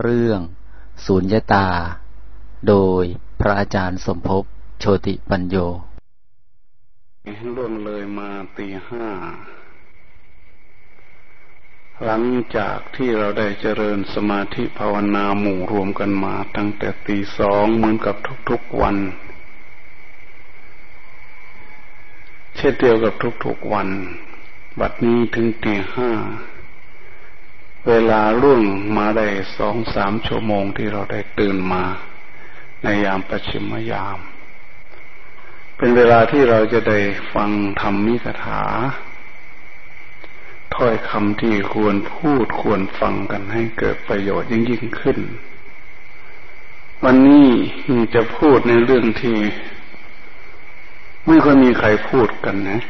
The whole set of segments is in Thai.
เรื่องสุญญตา โดยพระอาจารย์สมภพโชติปัญโยล่วงเลยมาตีห้า หลังจากที่เราได้เจริญสมาธิภาวนาหมู่รวมกันมาตั้งแต่ตีสองเหมือนกับทุกๆวัน เช่นเดียวกับทุกๆวัน บัดนี้ถึงตีห้า เวลาล่วงมาได้สองสามชั่วโมงที่เราได้ตื่นมา ในยามประชิมยาม เป็นเวลาที่เราจะได้ฟังธรรมมิกถา ถ้อยคำที่ควรพูดควรฟังกันให้เกิดประโยชน์ยิ่งยิ่งขึ้น วันนี้จะพูดในเรื่องที่ ไม่ค่อยมีใครพูดกันนะ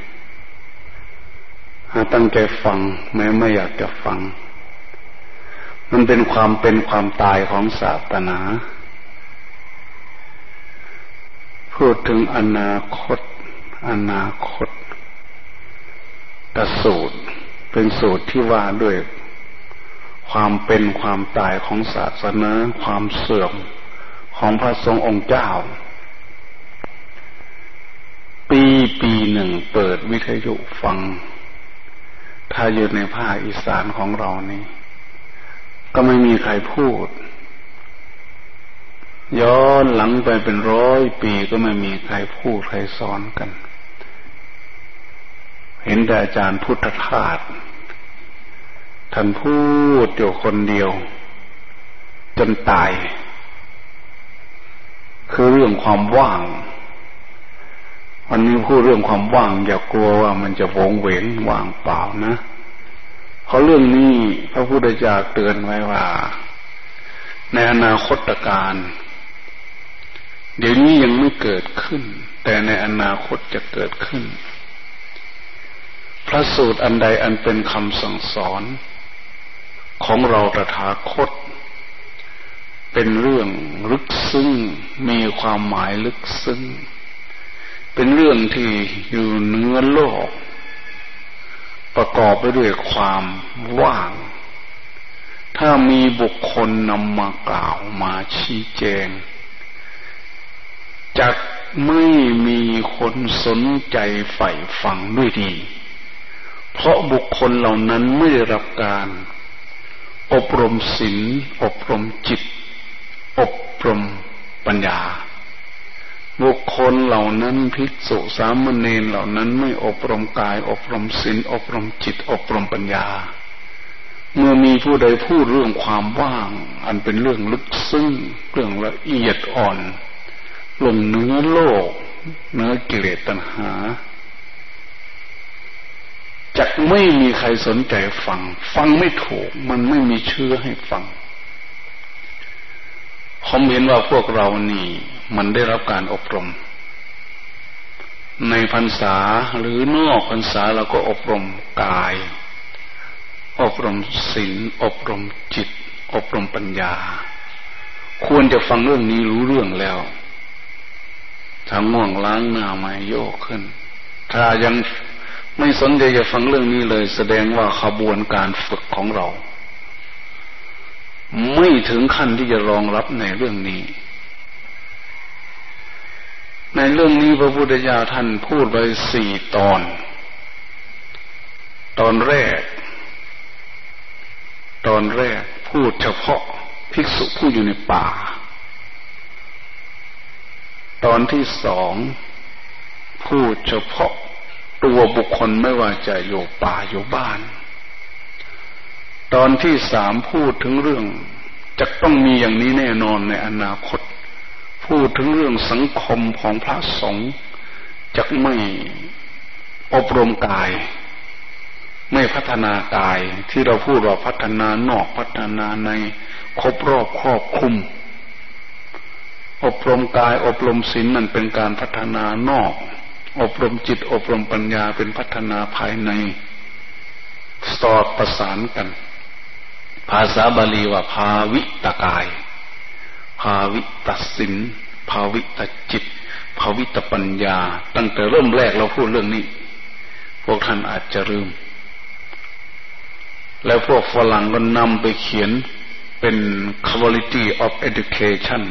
ตั้งใจฟังแม้ไม่อยากจะฟัง มันเป็นความเป็นความตายของศาสนา พูดถึงอนาคต อนาคตกสูตร เป็นสูตรที่ว่าด้วยความเป็นความตายของศาสนา ความเสื่อมของพระทรงองค์เจ้า ปีปีหนึ่งเปิดวิทยุฟัง ถ้าอยู่ในภาคอีสานของเรานี่ ก็ไม่มีใครพูด ย้อนหลังไปเป็นร้อยปีก็ไม่มีใครพูดใครสอนกัน เห็นแต่อาจารย์พุทธทาสท่านพูดอยู่คนเดียว จนตาย คือเรื่องความว่าง วันนี้พูดเรื่องความว่าง อย่ากลัวว่ามันจะวงเวงว่างเปล่านะ ราะเรื่องนี้พระพุทธเจ้าเตือนไว้ว่า ในอนาคตการ เดี๋ยวนี้ยังไม่เกิดขึ้น แต่ในอนาคตจะเกิดขึ้น พระสูตรอันใดอันเป็นคำสั่งสอน ของเราตถาคต เป็นเรื่องลึกซึ้งมีความหมายลึกซึ้งเป็นเรื่องที่อยู่เนื้อโลก ประกอบไปด้วยความว่าง ถ้ามีบุคคลนำมากล่าวมาชี้แจงจะไม่มีคนสนใจใฝ่ฝังด้วยดี เพราะบุคคลเหล่านั้นไม่ได้รับการ อบรมศีลอบรมจิต อบรมปัญญา บุคคลเหล่านั้นภิกษุสามเณรเหล่านั้นไม่อบรมกาย อบรมศีลอบรมจิต อบรมปัญญา เมื่อมีผู้ใดพูดเรื่องความว่าง อันเป็นเรื่องลึกซึ้งเรื่องละเอียดอ่อนลงเนื้อโลก เนื้อกิเลสตัณหาจะไม่มีใครสนใจฟัง ฟังไม่ถูก มันไม่มีเชื่อให้ฟังผมเห็นว่าพวกเรานี่ มันได้รับการอบรม ในพรรษาหรือนอกพรรษาเราก็อบรมกาย อบรมศีลอบรมจิต อบรมปัญญา ควรจะฟังเรื่องนี้รู้เรื่องแล้วถ้าง่วงล้างหน้ามาโยกขึ้น ถ้ายังไม่สนใจจะฟังเรื่องนี้เลย แสดงว่าขบวนการฝึกของเรา ไม่ถึงขั้นที่จะรองรับในเรื่องนี้ ในเรื่องนี้พระพุทธเจ้าท่านพูดไว้สี่ตอน ตอนแรก ตอนแรกพูดเฉพาะภิกษุผู้อยู่ในป่า ตอนที่สองพูดเฉพาะตัวบุคคลไม่ว่าจะอยู่ป่าอยู่บ้าน ตอนที่สามพูดถึงเรื่องจะต้องมีอย่างนี้แน่นอนในอนาคต พูดถึงเรื่องสังคมของพระสงฆ์จะไม่อบรมกาย ไม่พัฒนากายที่เราพูดว่าพัฒนานอกพัฒนาในครบรอบครอบคุม อบรมกายอบรมศีลนั่นเป็นการพัฒนานอก อบรมจิตอบรมปัญญาเป็นพัฒนาภายในสอดประสานกัน ภาษาบาลีว่าภาวิตกาย ภาวิตสินภาวิตจิตภาวิตปัญญา ตั้งแต่เริ่มแรกเราพูดเรื่องนี้ พวกท่านอาจจะลืม แล้วพวกฝรั่งก็นำไปเขียนเป็น quality of education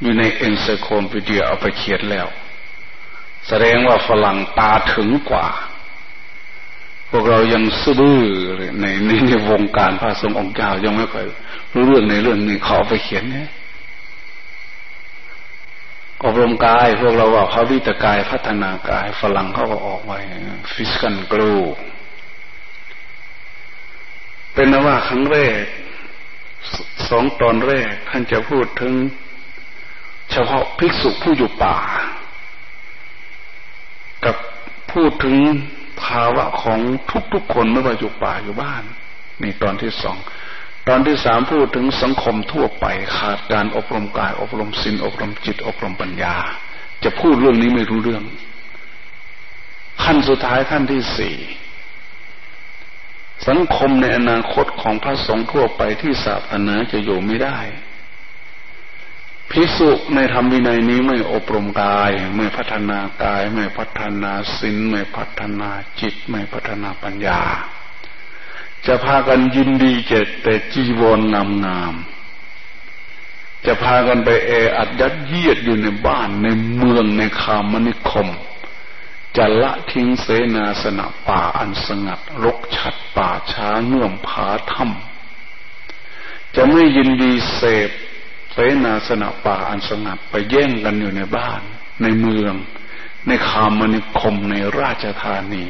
อยู่ใน encyclopedia เอาไปเขียนแล้ว แสดงว่าฝรั่งตาถึงกว่า พวกเรายังซื่อในในในวงการพระสงฆ์องค์เจ้ายังไม่ค่อยรู้เรื่องในเรื่องนี้ขาไปเขียนเนี่ยอบรมกาย พวกเราว่าพระวิตกายพัฒนากายฝรั่งเขาก็ออกไว้ฟิสกันกรูเป็นนว่าครั้งแรกสองตอนแรก ท่านจะพูดถึง เฉพาะภิกษุผู้อยู่ป่า กับพูดถึง ภาวะของทุกๆคนไม่ว่าอยู่ป่าอยู่บ้าน นี่ตอนที่สองตอนที่สามพูดถึงสังคมทั่วไปขาดการอบรมกาย อบรมศีลอบรมจิต อบรมปัญญา จะพูดเรื่องนี้ไม่รู้เรื่อง ขั้นสุดท้ายขั้นที่สี่สังคมในอนาคตของพระสงฆ์ทั่วไปที่ศาสนาจะอยู่ไม่ได้ พิสุในธรรมวินัยนี้ไม่อบรมกาย ไม่พัฒนากาย ไม่พัฒนาศีลไม่พัฒนาจิต ไม่พัฒนาปัญญา จะพากันยินดีเจตแต่จีวรงามงามจะพากันไปเออัดยัดเยียดอยู่ในบ้านในเมืองในคามนิคม จะละทิ้งเสนาสนะป่าอันสงัดรกฉัดป่าช้าเงื่อมผาถ้ำจะไม่ยินดีเสพ เสนาสนะป่าอันสงัดไปแย่งกันอยู่ในบ้าน ในเมือง ในคามนิคมในราชธานี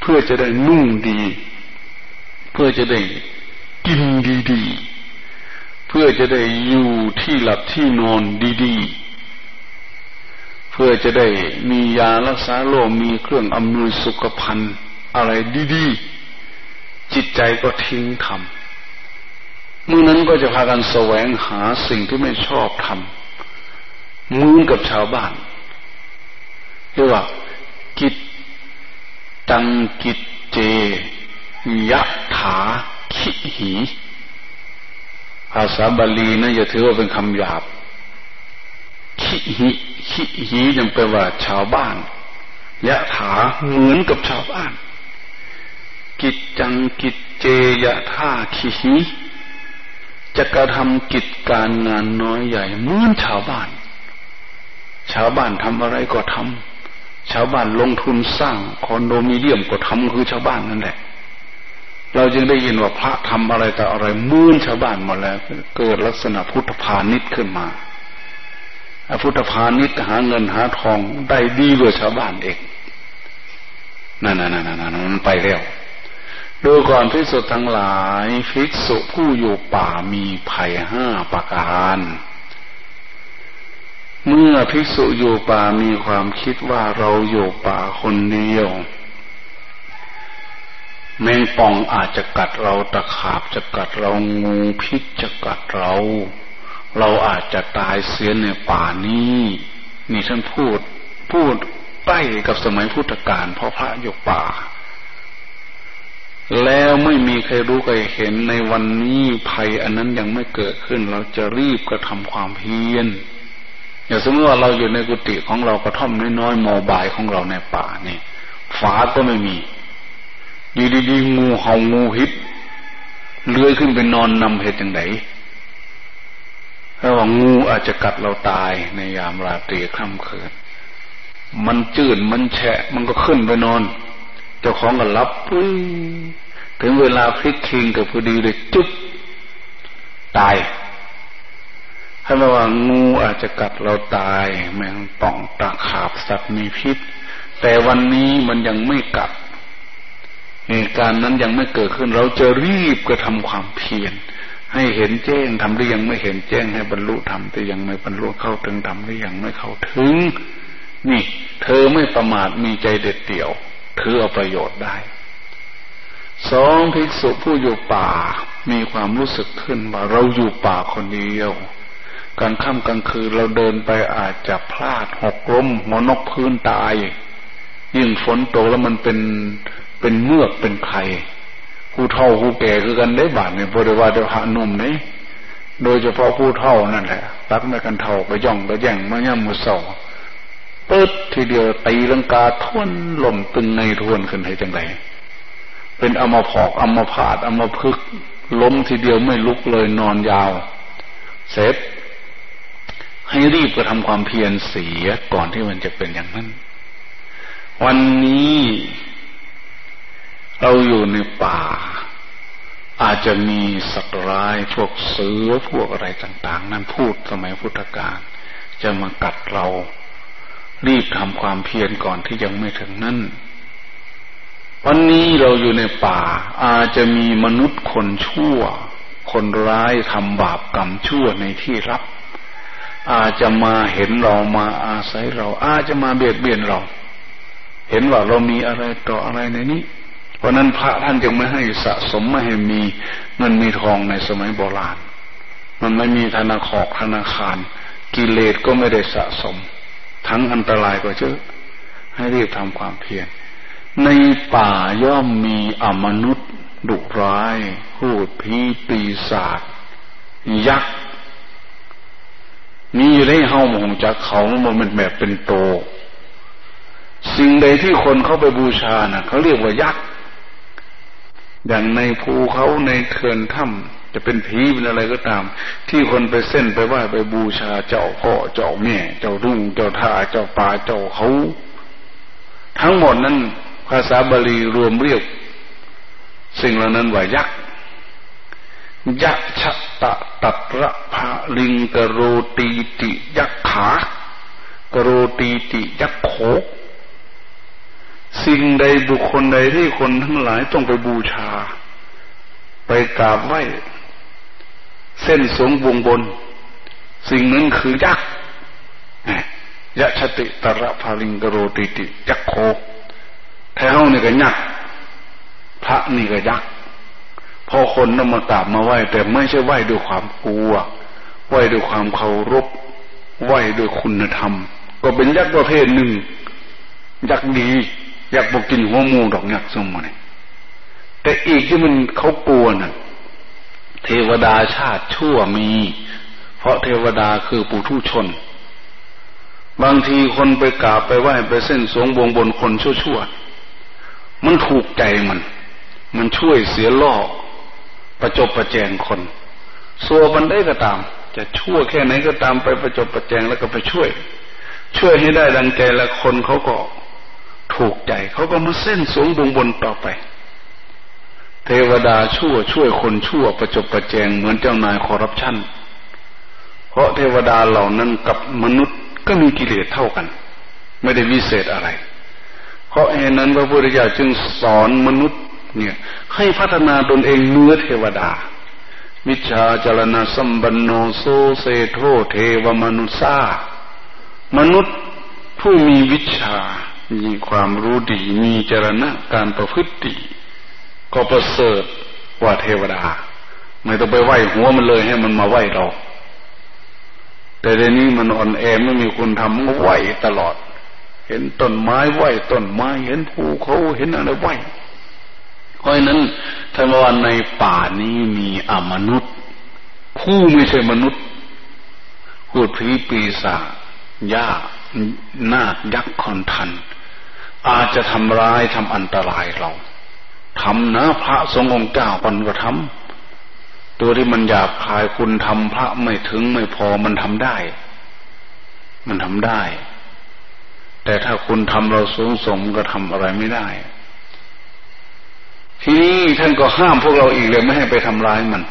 เพื่อจะได้นุ่งดี เพื่อจะได้กินดีๆ เพื่อจะได้อยู่ที่หลับที่นอนดีๆ เพื่อจะได้มียารักษาโรคมีเครื่องอำนวยสุขภัณฑ์อะไรดีๆ จิตใจก็ทิ้งทำ มื่อนั้นก็จะพากันแสวงหาสิ่งที่ไม่ชอบทำเหมือนกับชาวบ้านเรียกว่า กิจตังกิจเจยะถาขิหีภาษาบาลีนะอย่าถือว่าเป็นคำหยาบขิหิขิหียังแปลว่า ชาวบ้าน ยะถาเหมือนกับชาวบ้าน กิจจังกิจเจยะท่าขิหี จะกระทำกิจการงานน้อยใหญ่เหมือนชาวบ้าน ชาวบ้านทำอะไรก็ทำชาวบ้านลงทุนสร้างคอนโดมิเนียมก็ทำคือชาวบ้านนั่นแหละ เราจึงได้ยินว่าพระทำอะไรแต่อะไรมื่นชาวบ้านมาแล้ว เกิดลักษณะพุทธพาณิชย์ขึ้นมาพุทธพาณิชย์หาเงินหาทองได้ดีกว่าชาวบ้านเองนั่นนั่นนั่นนั่นมันไปแล้ว ดูก่อนภิกษุทั้งหลายภิกษุผู้อยู่ป่ามีภัยห้าประการ เมื่อภิกษุอยู่ป่ามีความคิดว่าเราอยู่ป่าคนเดียว แมงป่องอาจจะกัดเราตะขาบจะกัดเรางูพิษจะกัดเรา เราอาจจะตายเสียในป่านี้นี่ท่านพูดพูดใกล้กับสมัยพุทธกาลเพราะพระอยู่ป่า แล้วไม่มีใครรู้ใครเห็นในวันนี้ภัยอันนั้นยังไม่เกิดขึ้น เราจะรีบกระทำความเพียรอย่างสมมติว่าเราอยู่ในกุฏิของเรากระท่อมน้อยๆโมบายของเราในป่านี่ฝาก็ไม่มี อยู่ดีๆงูเห่างูหิดเลื้อยขึ้นไปนอนนำเหตุอย่างไหนถ้าว่างูอาจจะกัดเราตายในยามราตรีค่ำคืน มันจืดมันแฉะมันก็ขึ้นไปนอน เจ้าของก็รับปุ้ยถึงเวลาพลิกคิงกับพอดีเลยจุ๊บตายถ้าว่างูอาจจะกัดเราตายแมงป่องตะขาบสัตว์มีพิษ แต่วันนี้มันยังไม่กัดเหตุการณ์นั้นยังไม่เกิดขึ้น เราจะรีบกระทำความเพียรให้เห็นแจ้งทำได้ยังไม่เห็นแจ้งให้บรรลุธรรมแต่ยังไม่บรรลุเข้าถึงธรรมได้ยังไม่เข้าถึง นี่ เธอไม่ประมาทมีใจเด็ดเดี่ยว ถือเอาประโยชน์ได้สองภิกษุผู้อยู่ป่า มีความรู้สึกขึ้นว่าเราอยู่ป่าคนเดียวกลางค่ำกลางคืนเราเดินไปอาจจะพลาดหกล้มหัวนกพื้นตาย ยิ่งฝนตกแล้วมันเป็นเป็นเมือกเป็นไข่ผู้เฒ่าผู้แก่คือกันได้บาดเนี่ยพอได้ว่าเดี๋ยวหานุ่มนี่โดยเฉพาะผู้เฒ่านั่นแหละรักไม่กันเฒ่าไปย่องไปแย่งมาย่ำมือสอ งปิดทีเดียวตีลังกาทวนลมตึงในทวนขึ้นให้จังไรเป็นอมพอกอมผาดอมพึกล้มทีเดียวไม่ลุกเลยนอนยาว เสร็จให้รีบกระทำความเพียรเสียก่อนที่มันจะเป็นอย่างนั้น วันนี้เราอยู่ในป่า อาจจะมีสัตว์ร้ายพวกเสือพวกอะไรต่าง ๆ นั้นพูดสมัยพุทธกาลจะมากัดเรา รีบทำความเพียรก่อนที่ยังไม่ถึงนั้นวันนี้เราอยู่ในป่า อาจจะมีมนุษย์คนชั่ว คนร้ายทำบาปกรรมชั่วในที่รับ อาจจะมาเห็นเรามาอาศัยเรา อาจจะมาเบียดเบียนเรา เห็นว่าเรามีอะไรต่ออะไรในนี้ เพราะนั้นพระท่านจึงไม่ให้สะสมไม่ให้มีเงินมีทองในสมัยโบราณ มันไม่มีธนาคารธนาคาร กิเลสก็ไม่ได้สะสม ทั้งอันตรายก็เยอะให้รีบทำความเพียรในป่าย่อมมีอมนุษย์ ดุร้ายพูดผีปีศาจยักษ์มีอยู่ในเฮ้ามองจากเขามันเป็นแบบเป็นโต สิ่งใดที่คนเข้าไปบูชานะ่ะเขาเรียกว่ายักษ์อย่างในภูเขาในเขื่อนถ้ำ จะเป็นผีเป็นอะไรก็ตาม ที่คนไปเส้นไปไหว้ไปบูชาเจ้าพ่อเจ้าแม่ เจ้ารุ่ง เจ้าท่าเจ้าป่าเจ้าเขา ทั้งหมดนั้นภาษาบาลีรวมเรียก สิ่งเหล่านั้นว่ายักษ์ยักชะตะตัตระภาลิงกโรตีติยักษขากโรตีติยักษโขสิ่งใดบุคคลใดที่คนทั้งหลายต้องไปบูชา ไปกราบไหว้ เส้นสงวงบน สิ่งนั้นคือยักษ์ยะชติตระภาลิงกโรติติยักษ์โคแถวนี่ก็ยักษ์พระนี่ก็ยักษ์พอคนนำมากราบมาไหว้ แต่ไม่ใช่ไหว้ด้วยความกลัว ไหว้ด้วยความเคารพ ไหว้ด้วยคุณธรรม ก็เป็นยักษ์ประเภทหนึ่ง ยักษ์ดียักษ์บกินหัวมูดอกยักษ์สมนี่แต่อีกที่มันเขากลัวน่ะ เทวดาชาติชั่วมี เพราะเทวดาคือปุถุชน บางทีคนไปกราบไปไหว้ไปเส้นสวงบวงบนคนชั่วๆ มันถูกใจมัน มันช่วยเสียล่อ ประจบประแจงคนสัวมันได้ก็ตาม จะชั่วแค่ไหนก็ตามไปประจบประแจงแล้วก็ไปช่วย ช่วยให้ได้ดังใจและคนเขาก็ถูกใจ เขาก็มาเส้นสวงบงบนต่อไป เทวดาชั่วช่วยคนชั่วประจบประแจงเหมือนเจ้านายคอร์รัปชันเพราะเทวดาเหล่านั้นกับมนุษย์ก็มีกิเลสเท่ากัน ไม่ได้วิเศษอะไร เพราะเหตุนั้นพระพุทธเจ้าจึงสอนมนุษย์เนี่ยให้พัฒนาตนเองเหนือเทวดาวิชชาจรณสัมปันโนโส เสฏโฐ เทวมานุเส มนุษย์ผู้มีวิชา มีความรู้ดี มีจรณะการประพฤติดี ก็ประเสริฐกว่าเทวดา ไม่ต้องไปไหว้หัวมันเลยให้มันมาไหว้เรา แต่เดี๋ยวนี้มันอ่อนแอไม่มีคนทำมันไหว้ตลอด เห็นต้นไม้ไหวต้นไม้เห็นภูเขาเห็นอะไรไหวเพราะนั้นท่านว่าในป่านี้มีอมนุษย์ ผู้ไม่ใช่มนุษย์พูดผีปีศาจยานาคยักษ์คอนทัน อาจจะทำร้ายทำอันตรายเรา ทำนะพระสงฆ์องค์เจ้าคนก็ทำตัวที่มันหยาบคายคุณทำพระไม่ถึงไม่พอมันทำได้ มันทำได้ แต่ถ้าคุณทำเราสูงส่งก็ทำอะไรไม่ได้ ทีนี้ท่านก็ห้ามพวกเราอีกเลยไม่ให้ไปทำร้ายมัน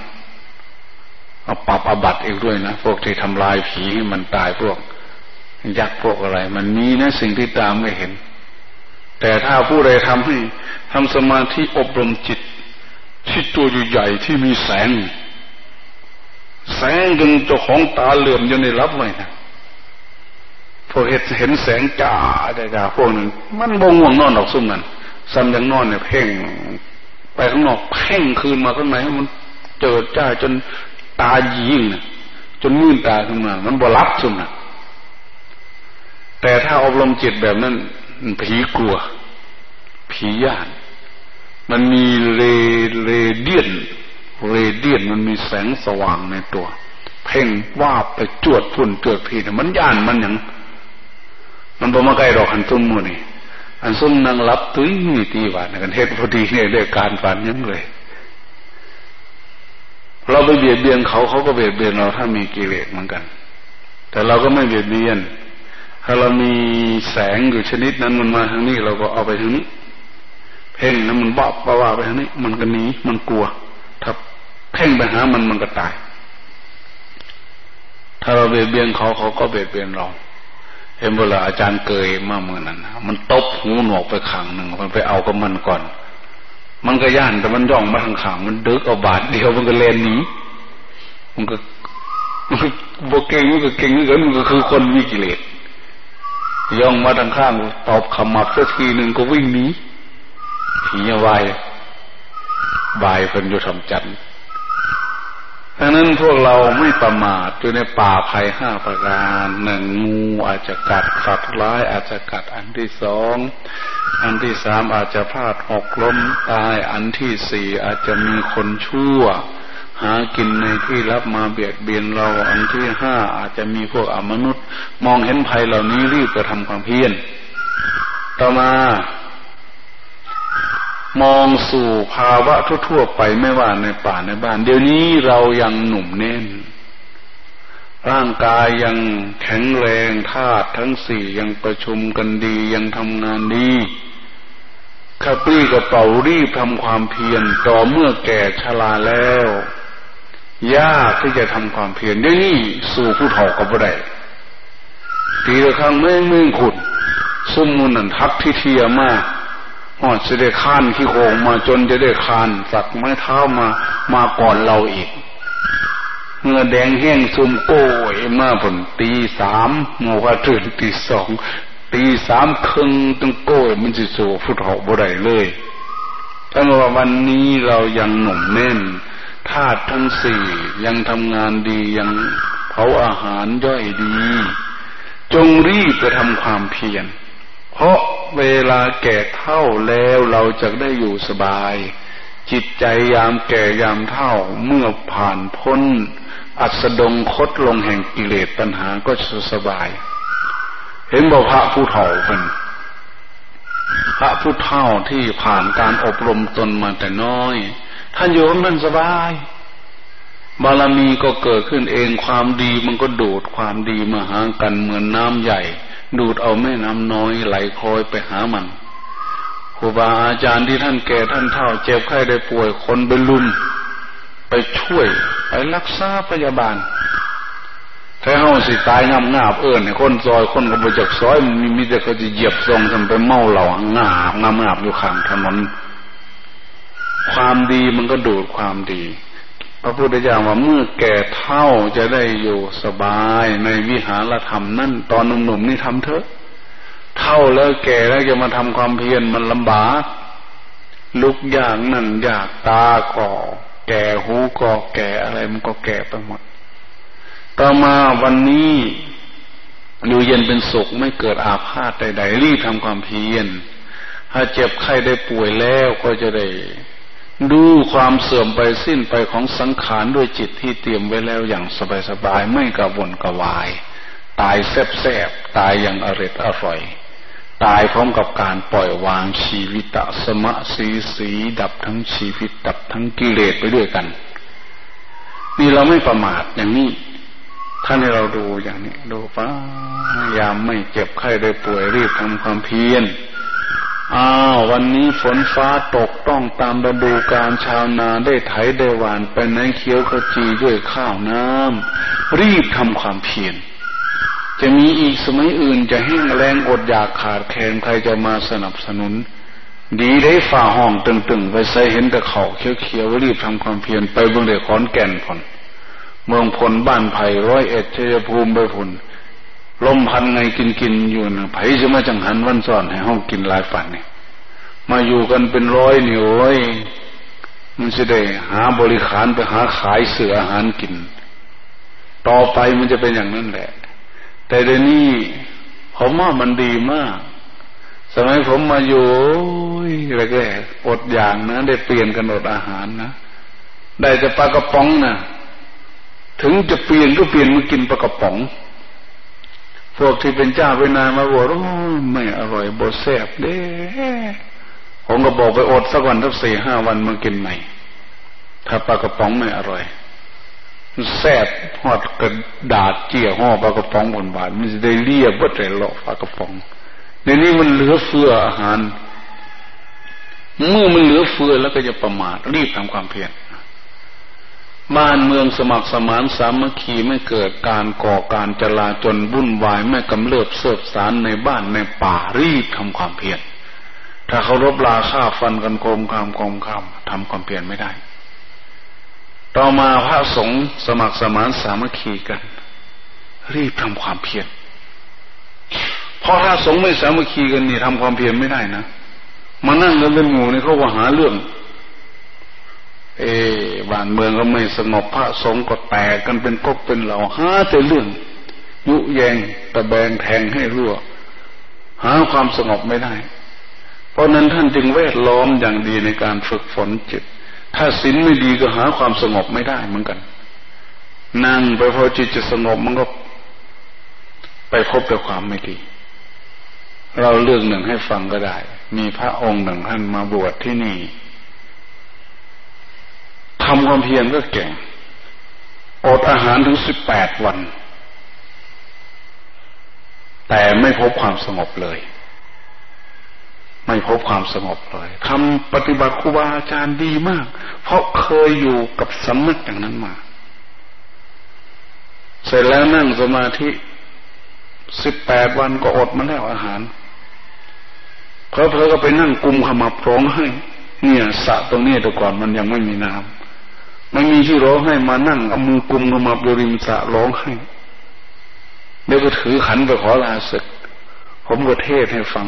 เอาปรับอบัตอีกด้วยนะพวกที่ทำลายผีให้มันตายพวก ยักษ์พวกอะไร มันมีนะสิ่งที่ตามไม่เห็น แต่ถ้าผู้ใดทำให้ทำสมาธิอบรมจิต ที่ตัวใหญ่ที่มีแสง แสงจนเจ้าของตาเหลื่อมจนได้รับไว้นะพวกเห็นเห็นแสงจ้าจ้าพวกหนึ่งมันบงง่วงนอนออกซุ่มนั่นซ้ำยังนอนเนี่ยเพ่งไปข้างนอกเพ่งคืนมาข้างในมันเจอจ้าจนตายิงจนมื่นตาขึ้นมามันบรับซุ่มน่ะแต่ถ้าอบรมจิตแบบนั้น ผีกลัว ผีย่าน มันมีเรเรเดียน เรเดียนมันมีแสงสว่างในตัว เพ่งว่าไปจวดฝุ่นจวดผีมันย่านมันอย่างมันบ่มาใกล้ดอกหันซุ่มมือนี่อันซุ่มนั่งรับตุ้ยตีหวานกันเฮ็ดพอดีเนี่ยเรื่องการฝันยังเลย เราไปเบียดเบียนเขาเขาก็เบียดเบียนเราถ้ามีกิเลสเหมือนกัน แต่เราก็ไม่เบียดเบียน ถ้าเรามีแสงอยู่ชนิดนั้นมันมาทางนี้เราก็เอาไปทางนี้ เพ่งนั้นมันบ้าบ้าไปทางนี้ มันก็หนีมันกลัว ถ้าเพ่งไปหามันมันก็ตาย ถ้าเราเบียดเบียนเขาเขาก็เบียดเบียนเราเห็นเวลาอาจารย์เกยมาเมื่อนั้นมันตบหูหนวกไปขังหนึ่งมันไปเอากับมันก่อน มันก็ย่านแต่มันย่องมาทางขางมันดึกเอาบาดเดียวมันก็เลนหนีมันก็มันก็บกเก่งมันก็เก่งเหมือนมันก็คือคนมีกิเลส ย่องมาทางข้างตอบขมับสักทีหนึ่งก็วิ่งหนีผีวายบายเพิ่นอยู่ทำจันดังนั้นพวกเราไม่ประมาทอยู่ในป่าภัยห้าประการหนึ่งงูอาจจะกัดสัตว์ร้ายอาจจะกัดอันที่สองอันที่สามอาจจะพลาดหกล้มตายอันที่สี่อาจจะมีคนชั่ว หากินในที่รับมาเบียดเบียนเรา อันที่ห้าอาจจะมีพวกอมนุษย์ มองเห็นภัยเหล่านี้รีบไปทำความเพียรต่อมามองสู่ภาวะทั่วๆไปไม่ว่าในป่าในบ้าน เดี๋ยวนี้เรายังหนุ่มเน้นร่างกายยังแข็งแรงธาตุทั้งสี่ยังประชุมกันดียังทำงานดีข้าปี้กระเป๋ารีบทำความเพียรต่อเมื่อแก่ชราแล้ว ยากที่จะทำความเพียรได้นี่สู่ผู้เฒ่าก็บ่ได้ปีละครั้งไม่ไม่ขุดซุ่มมุนันทักที่เทียมากอดจะได้คานขี้โคงมาจนจะได้คานสักไม้เท้ามามาก่อนเราอีกเมื่อแดงแห้งซุ่มโก้ยมาผลตีสามโมว่าตื่นตีสองตีสามครึ่งตั้งโก้มันจะสู่ฟุตหอกบ่ได้เลยถ้าว่าวันนี้เรายังหนุ่มแน่น ธาตุทั้งสี่ยังทำงานดียังเผาอาหารย่อยดี จงรีบไปทำความเพียรเพราะเวลาแก่เท่าแล้วเราจะได้อยู่สบาย จิตใจยามแก่ยามเท่าเมื่อผ่านพ้น อัสดงคดลงแห่งกิเลสปัญหาก็จะสบาย เห็นบอกพระผู้เฒ่าเป็นพระผู้เฒ่าที่ผ่านการอบรมตนมาแต่น้อย ท่านอยู่มันสบาย บารมีก็เกิดขึ้นเองความดีมันก็ดูดความดีมาหากันเหมือนน้ำใหญ่ ดูดเอาแม่น้ำน้อยไหลคอยไปหามันครูบาอาจารย์ที่ท่านแก่ท่านเฒ่าเจ็บไข้ได้ป่วยคนไปลุมไปช่วยไปรักษาพยาบาลถ้าเฮาสิตายงามงาบเอิญคนซอยคนก็บจากซอยมีมีแต่เขาจะเหยียบทรงทำไปเมาเหล่างาบงามงาบอยู่ข้างถนน ความดีมันก็ดูดความดี พระพุทธเจ้าว่าเมื่อแก่เท่าจะได้อยู่สบายในวิหารธรรมนั่นตอนหนุ่มๆนี่ทำเถอะ เท่าแล้วแก่แล้วจะมาทำความเพียรมันลำบากลุกอย่างนั่นอยากตาก่อ แก่หูก่อแก่อะไรมันก็แก่ไปหมด ต่อมาวันนี้อยู่เย็นเป็นสุขไม่เกิดอาพาธใดๆรีบทำความเพียรถ้าเจ็บไข้ได้ป่วยแล้วก็จะได้ ดูความเสื่อมไปสิ้นไปของสังขารด้วยจิตที่เตรียมไว้แล้วอย่างสบายๆไม่กระวนกระวาย ตายแซบๆตายอย่างอร็ดอร่อย ตายพร้อมกับการปล่อยวางชีวิตสมะสีสีดับทั้งชีวิต ดับทั้งกิเลสไปด้วยกันนี่เราไม่ประมาทอย่างนี้ท่านให้เราดูอย่างนี้ ดูป้ายามไม่เจ็บไข้ได้ป่วยรีบทำความเพียร อ้าววันนี้ฝนฟ้าตกต้องตามฤดูการชาวนาได้ไถได้หวานไปในเคี้ยวขจีด้วยข้าวน้ำรีบทำความเพียรจะมีอีกสมัยอื่นจะแห้งแรงอดอยากขาดแคลนใครจะมาสนับสนุน ดีได้ฝ่าห้องตึงๆ ไปใส่เห็นแต่เขาเขียวๆรีบทำความเพียรไปเบื้องเด็กขอนแก่นผ่อนเมืองพลบ้านไผ่ร้อยเอ็ดเชยภูมิไปผล ลมพันไงกินกินอยู่นะไผ่จะมาจังหันวันซ้อนให้ห้องกินลายฝันเนี่ยมาอยู่กันเป็นร้อยนี่โอ้ยมันจะได้หาบริขารไปหาขายเสืออาหารกิน ต่อไปมันจะเป็นอย่างนั้นแหละ แต่เดี๋ยวนี้ผมว่ามันดีมาก สมัยผมมาอยู่แรกๆอดอย่างนะ ได้เปลี่ยนกันอดอาหารนะ ได้แต่ปลากระป๋องนะถึงจะเปลี่ยนก็เปลี่ยนมากินปลากระป๋อง พวกที่เป็นเจ้าเป็นนายมาบอกโอ้ไม่อร่อยบดแซ่บเด้ผมก็บอกไปอดสักวันสักสี่ห้าวันมากินใหม่ ถ้าปลากระป๋องไม่อร่อยแซบหอดกระดาษเจี่ยห่อปลากระป๋องบนบาทมันจะได้เรียบว่าแต่หลอกปลากระป๋องในนี้มันเหลือเฟืออาหาร เมื่อมันเหลือเฟือแล้วก็จะประมาทรีบทำความเพียร บ้านเมืองสมัครสมานสามัคคีไม่เกิดการก่อการจลาจนวุ่นวายไม่กำเริบเสบสารในบ้านในป่ารีบทำความเพียรถ้าเขารบลาฆ่าฟันกันโกมคามโกมคามทำความเพียรไม่ได้ต่อมาพระสงฆ์สมัครสมานสามัคคีกัน รีบทำความเพียรเพราะถ้าสงฆ์ไม่สามัคคีกันนี่ทำความเพียรไม่ได้นะมานั่งกันเป็นหมู่นี่เขาว่าหาเรื่อง เอบ้านเมืองก็ไม่สงบพระสงฆ์ก็แตกกันเป็นกบเป็นเหล่าหาแต่เรื่อง ยุแยงตะแบงแทงให้รั่ว หาความสงบไม่ได้ เพราะนั้นท่านจึงเวทล้อมอย่างดีในการฝึกฝนจิต ถ้าศีลไม่ดีก็หาความสงบไม่ได้เหมือนกัน นั่งไปพอจิตจะสงบมันก็ไปพบกับความไม่ดีเราเรื่องหนึ่งให้ฟังก็ได้ มีพระองค์หนึ่งท่านมาบวชที่นี่ ทำความเพียรก็เก่ง อดอาหารถึงสิบแปดวัน แต่ไม่พบความสงบเลย ไม่พบความสงบเลยทำปฏิบัติครูบาอาจารย์ดีมาก เพราะเคยอยู่กับสำนักอย่างนั้นมา เสร็จแล้วนั่งสมาธิสิบแปดวันก็อดมาแล้วอาหารเพราะเพอก็ไปนั่งกุมขมับร้องให้เนี่ยสะตรงนี้แต่ก่อนมันยังไม่มีน้ำ ไม่มีที่ร้องให้มานั่งเอามือกุมขมับอยู่ริมสะร้องให้เดี๋ยวก็ถือขันไปขอลาศึก ผมก็เทศให้ฟัง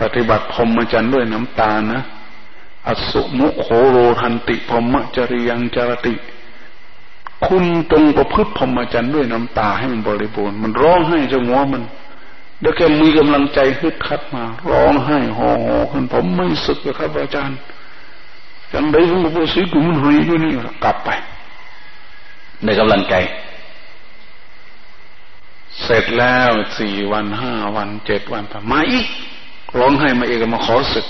ปฏิบัติพรหมจรรย์ด้วยน้ำตานะอสุมุโคโรทันติพรหมจริยังจรติ คุณตรงประพฤติพรหมจรรย์ด้วยน้ำตาให้มันบริบูรณ์มันร้องไห้จะงัวมันเดี๋ยวแกมีกำลังใจฮึดคัดมา ร้องไห้ห่อห่อขึ้นผมไม่สึกเลยครับอาจารย์ จังได้ผมบอกสิกูมันหายอยู่นี่กลับไปในกำลังใจเสร็จแล้วสี่วันห้าวันเจ็ดวันมาอีกร้องให้มาเองมาขอศึก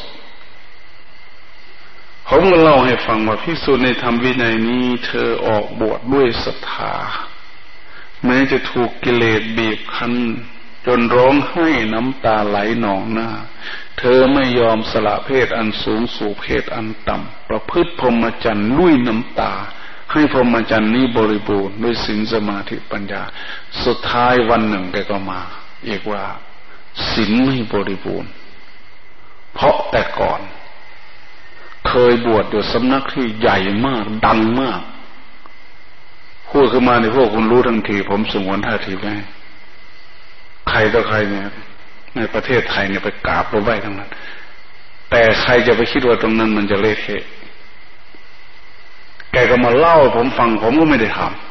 ผมก็เล่าให้ฟังว่าพิสูจน์ในธรรมวินัยนี้ เธอออกบวชดด้วยศรัทธาแม้จะถูกกิเลสบีบคั้น จนร้องให้น้ำตาไหลหนองหน้า เธอไม่ยอมสละเพศอันสูงสู่เพศอันต่ำ ประพฤติพรหมจรรย์ลุยน้ำตา ให้พรหมจรรย์นี้บริบูรณ์ด้วยศีลสมาธิปัญญา สุดท้ายวันหนึ่งแกก็มาเอกว่าศีลไม่บริบูรณ์ เพราะแต่ก่อน เคยบวชอยู่สำนักที่ใหญ่มากดังมากพูดขึ้นมาในพวกคุณรู้ทันที ผมสงวนท่าทีไว้ใครต่อใครเนี่ย ในประเทศไทยเนี่ยไปกราบไปไหว้ทั้งนั้น แต่ใครจะไปคิดว่าตรงนั้นมันจะเละเทะแกก็มาเล่าผมฟังผมก็ไม่ได้ทำ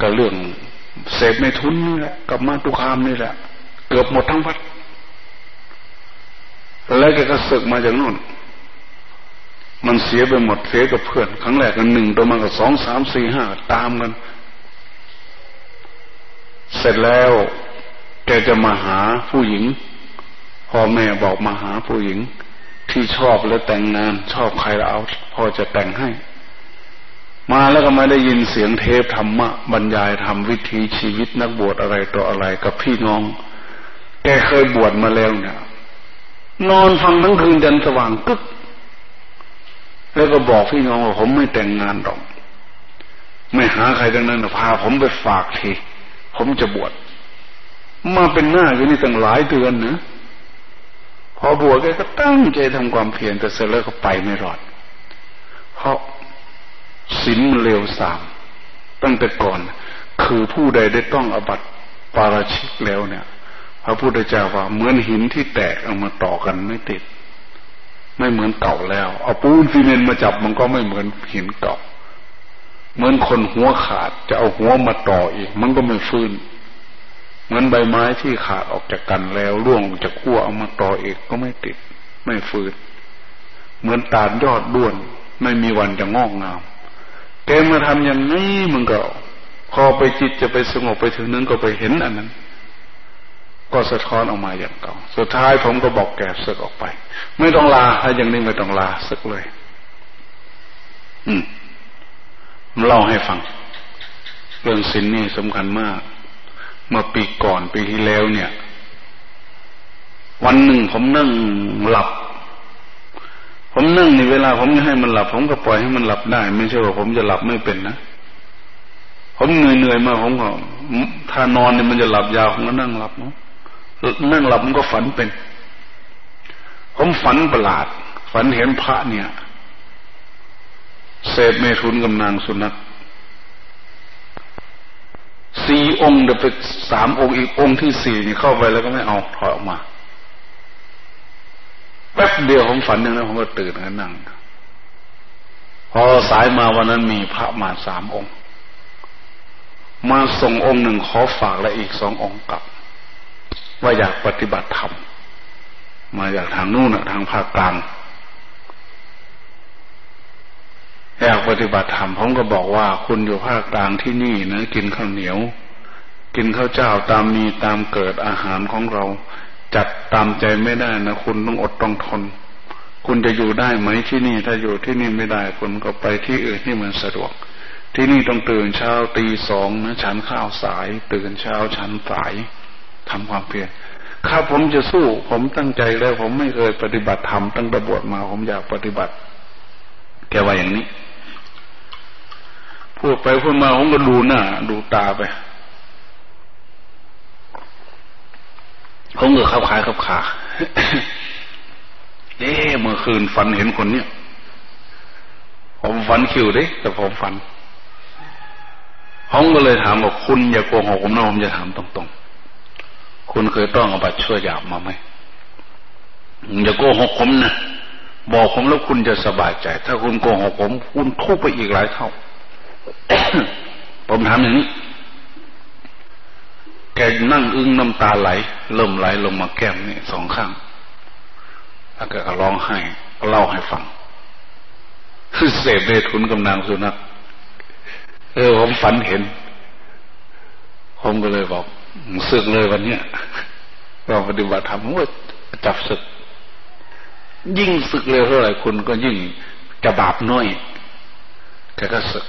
ก็เรื่องเสพไม่ทุนนี่แหละกับมาตุคามนี่แหละ เกือบหมดทั้งวัด แล้วแกก็ศึกมาจากนู่น มันเสียไปหมดเสียกับเพื่อน ครั้งแรกกันหนึ่งตัวมากับสองสามสี่ห้าตามกัน เสร็จแล้ว แกจะมาหาผู้หญิงพ่อแม่บอกมาหาผู้หญิง ที่ชอบแล้วแต่งงานชอบใครเอาพอจะแต่งให้ มาแล้วก็มาได้ยินเสียงเทปธรรมะบรรยายธรรมวิถีชีวิตนักบวชอะไรต่ออะไรกับพี่น้อง แกเคยบวชมาแล้วเนี่ยนอนฟังทั้งคืนจนสว่างกึก แล้วก็บอกพี่น้องว่าผมไม่แต่งงานหรอก ไม่หาใครทั้งนั้นพาผมไปฝากที ผมจะบวช มาเป็นหน้าอยู่นี่ตั้งหลายเดือนนะพอบวชแกก็ตั้งใจทำความเพียรแต่เสร็จแล้วก็ไปไม่รอด เพราะศีลมันเร็วสามตั้งแต่ก่อน คือผู้ใดได้ต้องอบัตปาราชิกแล้วเนี่ย พระพุทธเจ้าว่าเหมือนหินที่แตกเอามาต่อกันไม่ติด ไม่เหมือนเก่าแล้วเอาปูนซีเมนมาจับมันก็ไม่เหมือนหินเก่า เหมือนคนหัวขาดจะเอาหัวมาต่ออีก มันก็ไม่ฟื้น เหมือนใบไม้ที่ขาดออกจากกันแล้วร่วงจากขั้วเอามาต่อเอกก็ไม่ติด ไม่ฟื้นเหมือนตาลยอดด้วน ไม่มีวันจะงอกงามแกมาทำอย่างนี้มันก็พอไปจิตจะไปสงบไปถึงนั้นก็ไปเห็นอันนั้น ก็สะท้อนออกมาอย่างเก่า สุดท้ายผมก็บอกแกศึกออกไป ไม่ต้องลาถ้าอย่างนี้ไม่ต้องลาศึกเลย อืมเล่าให้ฟัง เรื่องศีลนี่สำคัญมาก เมื่อปีก่อนปีที่แล้วเนี่ย วันหนึ่งผมนั่งหลับ ผมนั่งในเวลาผมจะให้มันหลับ ผมก็ปล่อยให้มันหลับได้ ไม่ใช่ว่าผมจะหลับไม่เป็นนะผมเหนื่อยเหนื่อยมาผมก็ถ้านอนเนี่ยมันจะหลับยาวผมก็นั่งหลับเนาะนั่งหลับมันก็ฝันเป็น ผมฝันประหลาด ฝันเห็นพระเนี่ยเสพเมทุนกับนางสุนัข สี่องค์เดี๋ยวไปสามองค์อีกองค์ที่สี่นี่เข้าไปแล้วก็ไม่เอาถอยออกมาแป๊บเดียวผมฝันหนึ่งแล้วผมก็ตื่นแล้วนั่งพอสายมาวันนั้นมีพระมาสามองค์ มาส่งองค์หนึ่งขอฝากและอีกสององค์กลับ ว่าอยากปฏิบัติธรรมมาจากทางนู่นทางภาคกลาง อยากปฏิบัติธรรมผมก็บอกว่าคุณอยู่ภาคกลางที่นี่นะกินข้าวเหนียว กินข้าวเจ้าตามมีตามเกิดอาหารของเรา จัดตามใจไม่ได้นะคุณต้องอดต้องทน คุณจะอยู่ได้ไหมที่นี่ ถ้าอยู่ที่นี่ไม่ได้คุณก็ไปที่อื่นที่มันสะดวก ที่นี่ต้องตื่นเช้าตีสองนะฉันข้าวสาย ตื่นเช้าฉันสายทำความเพียรข้าผมจะสู้ ผมตั้งใจแล้วผมไม่เคยปฏิบัติธรรมตั้งแต่บวชมาผมอยากปฏิบัติแกว่าอย่างนี้ พูดไปพูดมาผมก็ดูหน้า ดูตาไปผมก็เข้าขายขับขาเอ๊เมื่อคืนฝันเห็นคนเนี้ยผมฝันคิวดิแต่ผมฝันผมก็เลยถามว่าคุณอย่าโกหกผมนะผมจะถามตรงๆ คุณเคยต้องเอาบัตรช่วยหยาบมาไหมอย่าโกหกผมนะบอกผมแล้วคุณจะสบายใจ ถ้าคุณโกหกผม คุณทุบไปอีกหลายเท่า ผมทำอย่างนี้แกนั่งอึ้งน้ำตาไหล เริ่มไหลลงมาแก้มนี่สองข้างแล้วก็ร้องไห้เล่าให้ฟังคือเสพเบทุนกำนางสุนัขเออผมฝันเห็น ผมก็เลยบอกสึกเลยวันเนี้ยเราปฏิบัติธรรมว่าจับสึก ยิ่งสึกเร็วเท่าไหร่คุณก็ยิ่งจะบาปน้อยแกก็สึก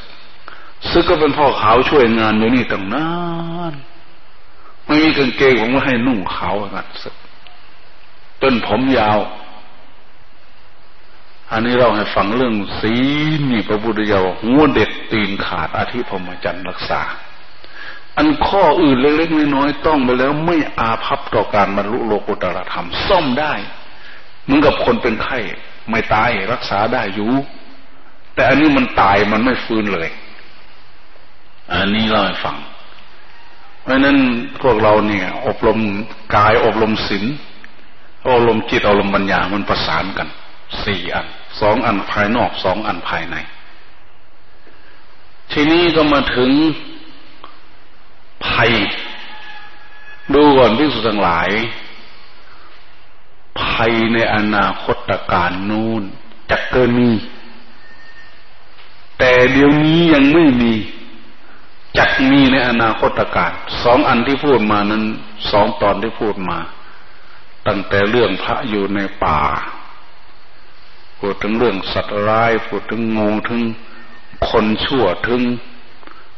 ซึกก็เป็นพ่อขาวช่วยงานอยู่นี่ตั้งนานไม่มีกางเกงผมก็ให้นุ่งขาวกันซึกจนผมยาว อันนี้เราให้ฟังเรื่องศีลนี่พระพุทธเจ้าหัวเด็ดตีนขาดอาทิพรมจันทร์รักษา อันข้ออื่นเล็กๆน้อยๆต้องไปแล้วไม่อาภัพต่อการบรรลุโลกุตตรธรรม ซ่อมได้เหมือนกับคนเป็นไข้ ไม่ตายรักษาได้อยู่ แต่อันนี้มันตายมันไม่ฟื้นเลย อันนี้เล่าให้ฟัง เพราะนั้นพวกเราเนี่ย อบรมกายอบรมศีลอบรมจิตอบรมปัญญามันประสานกันสี่อันสองอันภายนอกสองอันภายใน ทีนี้ก็มาถึงภัย ดูก่อนพิสุทั้งหลาย ภัยในอนาคตการนูนจะเกินมี แต่เดี๋ยวนี้ยังไม่มี จักมีในอนาคตการสองอันที่พูดมานั้นสองตอนที่พูดมา ตั้งแต่เรื่องพระอยู่ในป่า พูดถึงเรื่องสัตว์ร้ายพูดถึงงูถึงคนชั่วถึง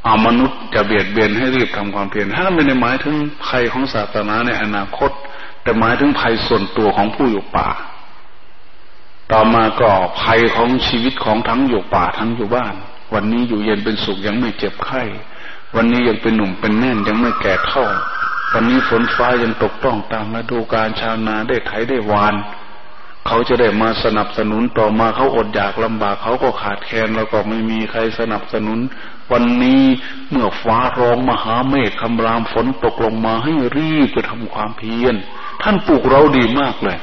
อามนุษย์จะเบียดเบียนให้รีบทำความเพียรถ้าไม่ได้หมายถึงภัยของศาสนาในอนาคต แต่หมายถึงภัยส่วนตัวของผู้อยู่ป่า ต่อมาก็ภัยของชีวิตของทั้งอยู่ป่าทั้งอยู่บ้าน วันนี้อยู่เย็นเป็นสุขยังไม่เจ็บไข้ วันนี้ยังเป็นหนุ่มเป็นแน่นยังไม่แก่เท่า วันนี้ฝนฟ้ายังตกต้องตามฤดูกาลชาวนาได้ไถได้วาน เขาจะได้มาสนับสนุนต่อมาเขาอดอยากลำบากเขาก็ขาดแคลนแล้วก็ไม่มีใครสนับสนุน วันนี้เมื่อฟ้าร้องมหาเมฆคำรามฝนตกลงมาให้รีบไปทำความเพียรท่านปลูกเราดีมากเลย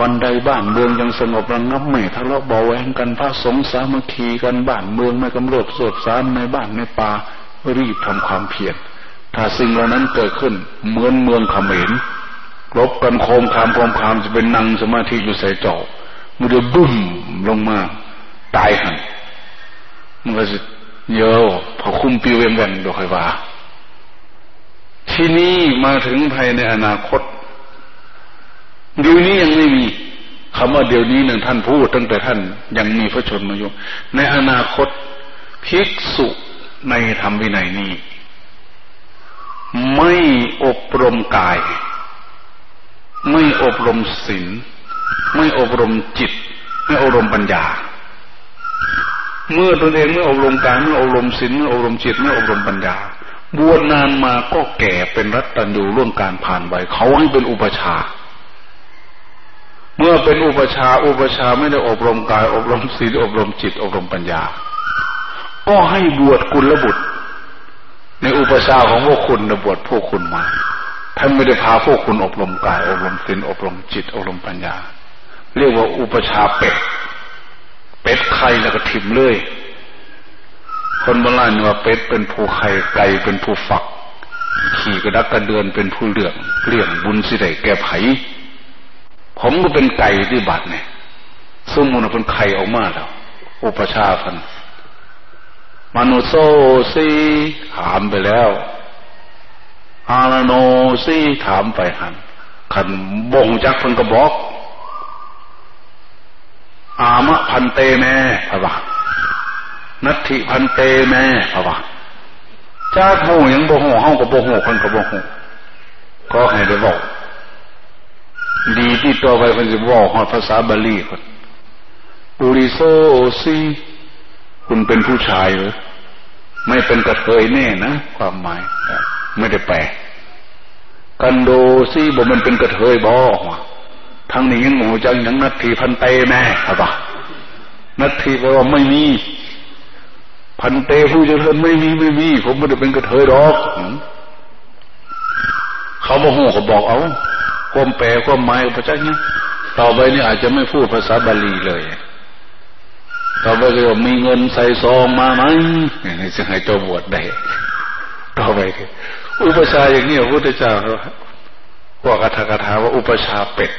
วันใดบ้านเมืองยังสงบระงับไม่ทะเลาะเบาแวงกันพระสงฆ์สามัคคีกันบ้านเมืองไม่กำเริบสดสารในบ้านในป่ารีบทำความเพียรถ้าสิ่งเหล่านั้นเกิดขึ้นเหมือนเมืองเขมรรบกันโคมคามโคมคามจะเป็นนังสมาธิอยู่ใส่จอมันจะบุ้มลงมาตายหันมันก็จะเยอะพอคุ้มปีเวียงกันโดยใครว่า ที่นี่มาถึงภายในอนาคต ดูนี้ยังไม่มีคำว่าเดี๋ยวนี้หนึ่งท่านพูดตั้งแต่ท่านยังมีพระชนมายุในอนาคตภิกษุในธรรมวินัยนี้ ไม่อบรมกาย ไม่อบรมศีลไม่อบรมจิต ไม่อบรมปัญญา เมื่อตนเองไม่อบรมกายไม่อบรมศีลไม่อบรมจิต ไม่อบรมปัญญา บวชนานมาก็แก่เป็นรัตตัญญูร่วงการผ่านไปเขาให้เป็นอุปชา เป็นอุปชา อุปชาไม่ได้อบรมกาย อบรมศีลอบรมจิต อบรมปัญญา ก็ให้บวชกุลบุตร ในอุปชาของพวกคุณนะบวชพวกคุณมา ท่านไม่ได้พาพวกคุณอบรมกาย อบรมศีลอบรมจิต อบรมปัญญา เรียกว่าอุปชาเป็ด เป็ดไข่แล้วก็ถิ่มเลยคนโบราณว่าเป็ดเป็นผู้ไข่ไก่เป็นผู้ฝัก ขี่กระดักกระเดือนเป็นผู้เลือกเลี่ยงบุญสิได้แก่ไผ ผมก็เป็นไก่ที่บัตรเนี่ยซึ่งมันเป็นไข่ออกมาแล้ว อุปชาพันมนุโซซีถามไปแล้วอารโนซีถามไปหันขันบ่งจักพันกระบอก อามะพันเตแม่พระบานัตถิพันเตแม่พระบาจ้าโหยังบ่โหเฮากับบ่โหคนกับบ่โหก็ให้ได้บอก ดีที่ตัวไปมันจะบอกภาษาบาลีคนอุริโซซีคุณเป็นผู้ชายหรือไม่เป็นกระเทยแน่นะ ความหมาย ไม่ได้แปลกันโดซีบอกมันเป็นกระเทยบอกทั้งนี้ยังหมูจังยังนัตถีพันเตแม่ครับปะนัตถีแปลว่าไม่มี พันเตผู้เจริญไม่มีไม่มี ผมไม่ได้เป็นกระเทยหรอก เขาบอกหูเขาบอกเอา ความแปลความหมายพระเจ้าเนี่ยต่อไปนี่อาจจะไม่พูดภาษาบาลีเลย ต่อไปก็มีเงินใส่ซองมาไหมนี่จะให้เจ้าบวชได้ ต่อไปอุปชาอย่างนี้พระพุทธเจ้าว่าคาถาคาถาว่าอุปชาเป็ด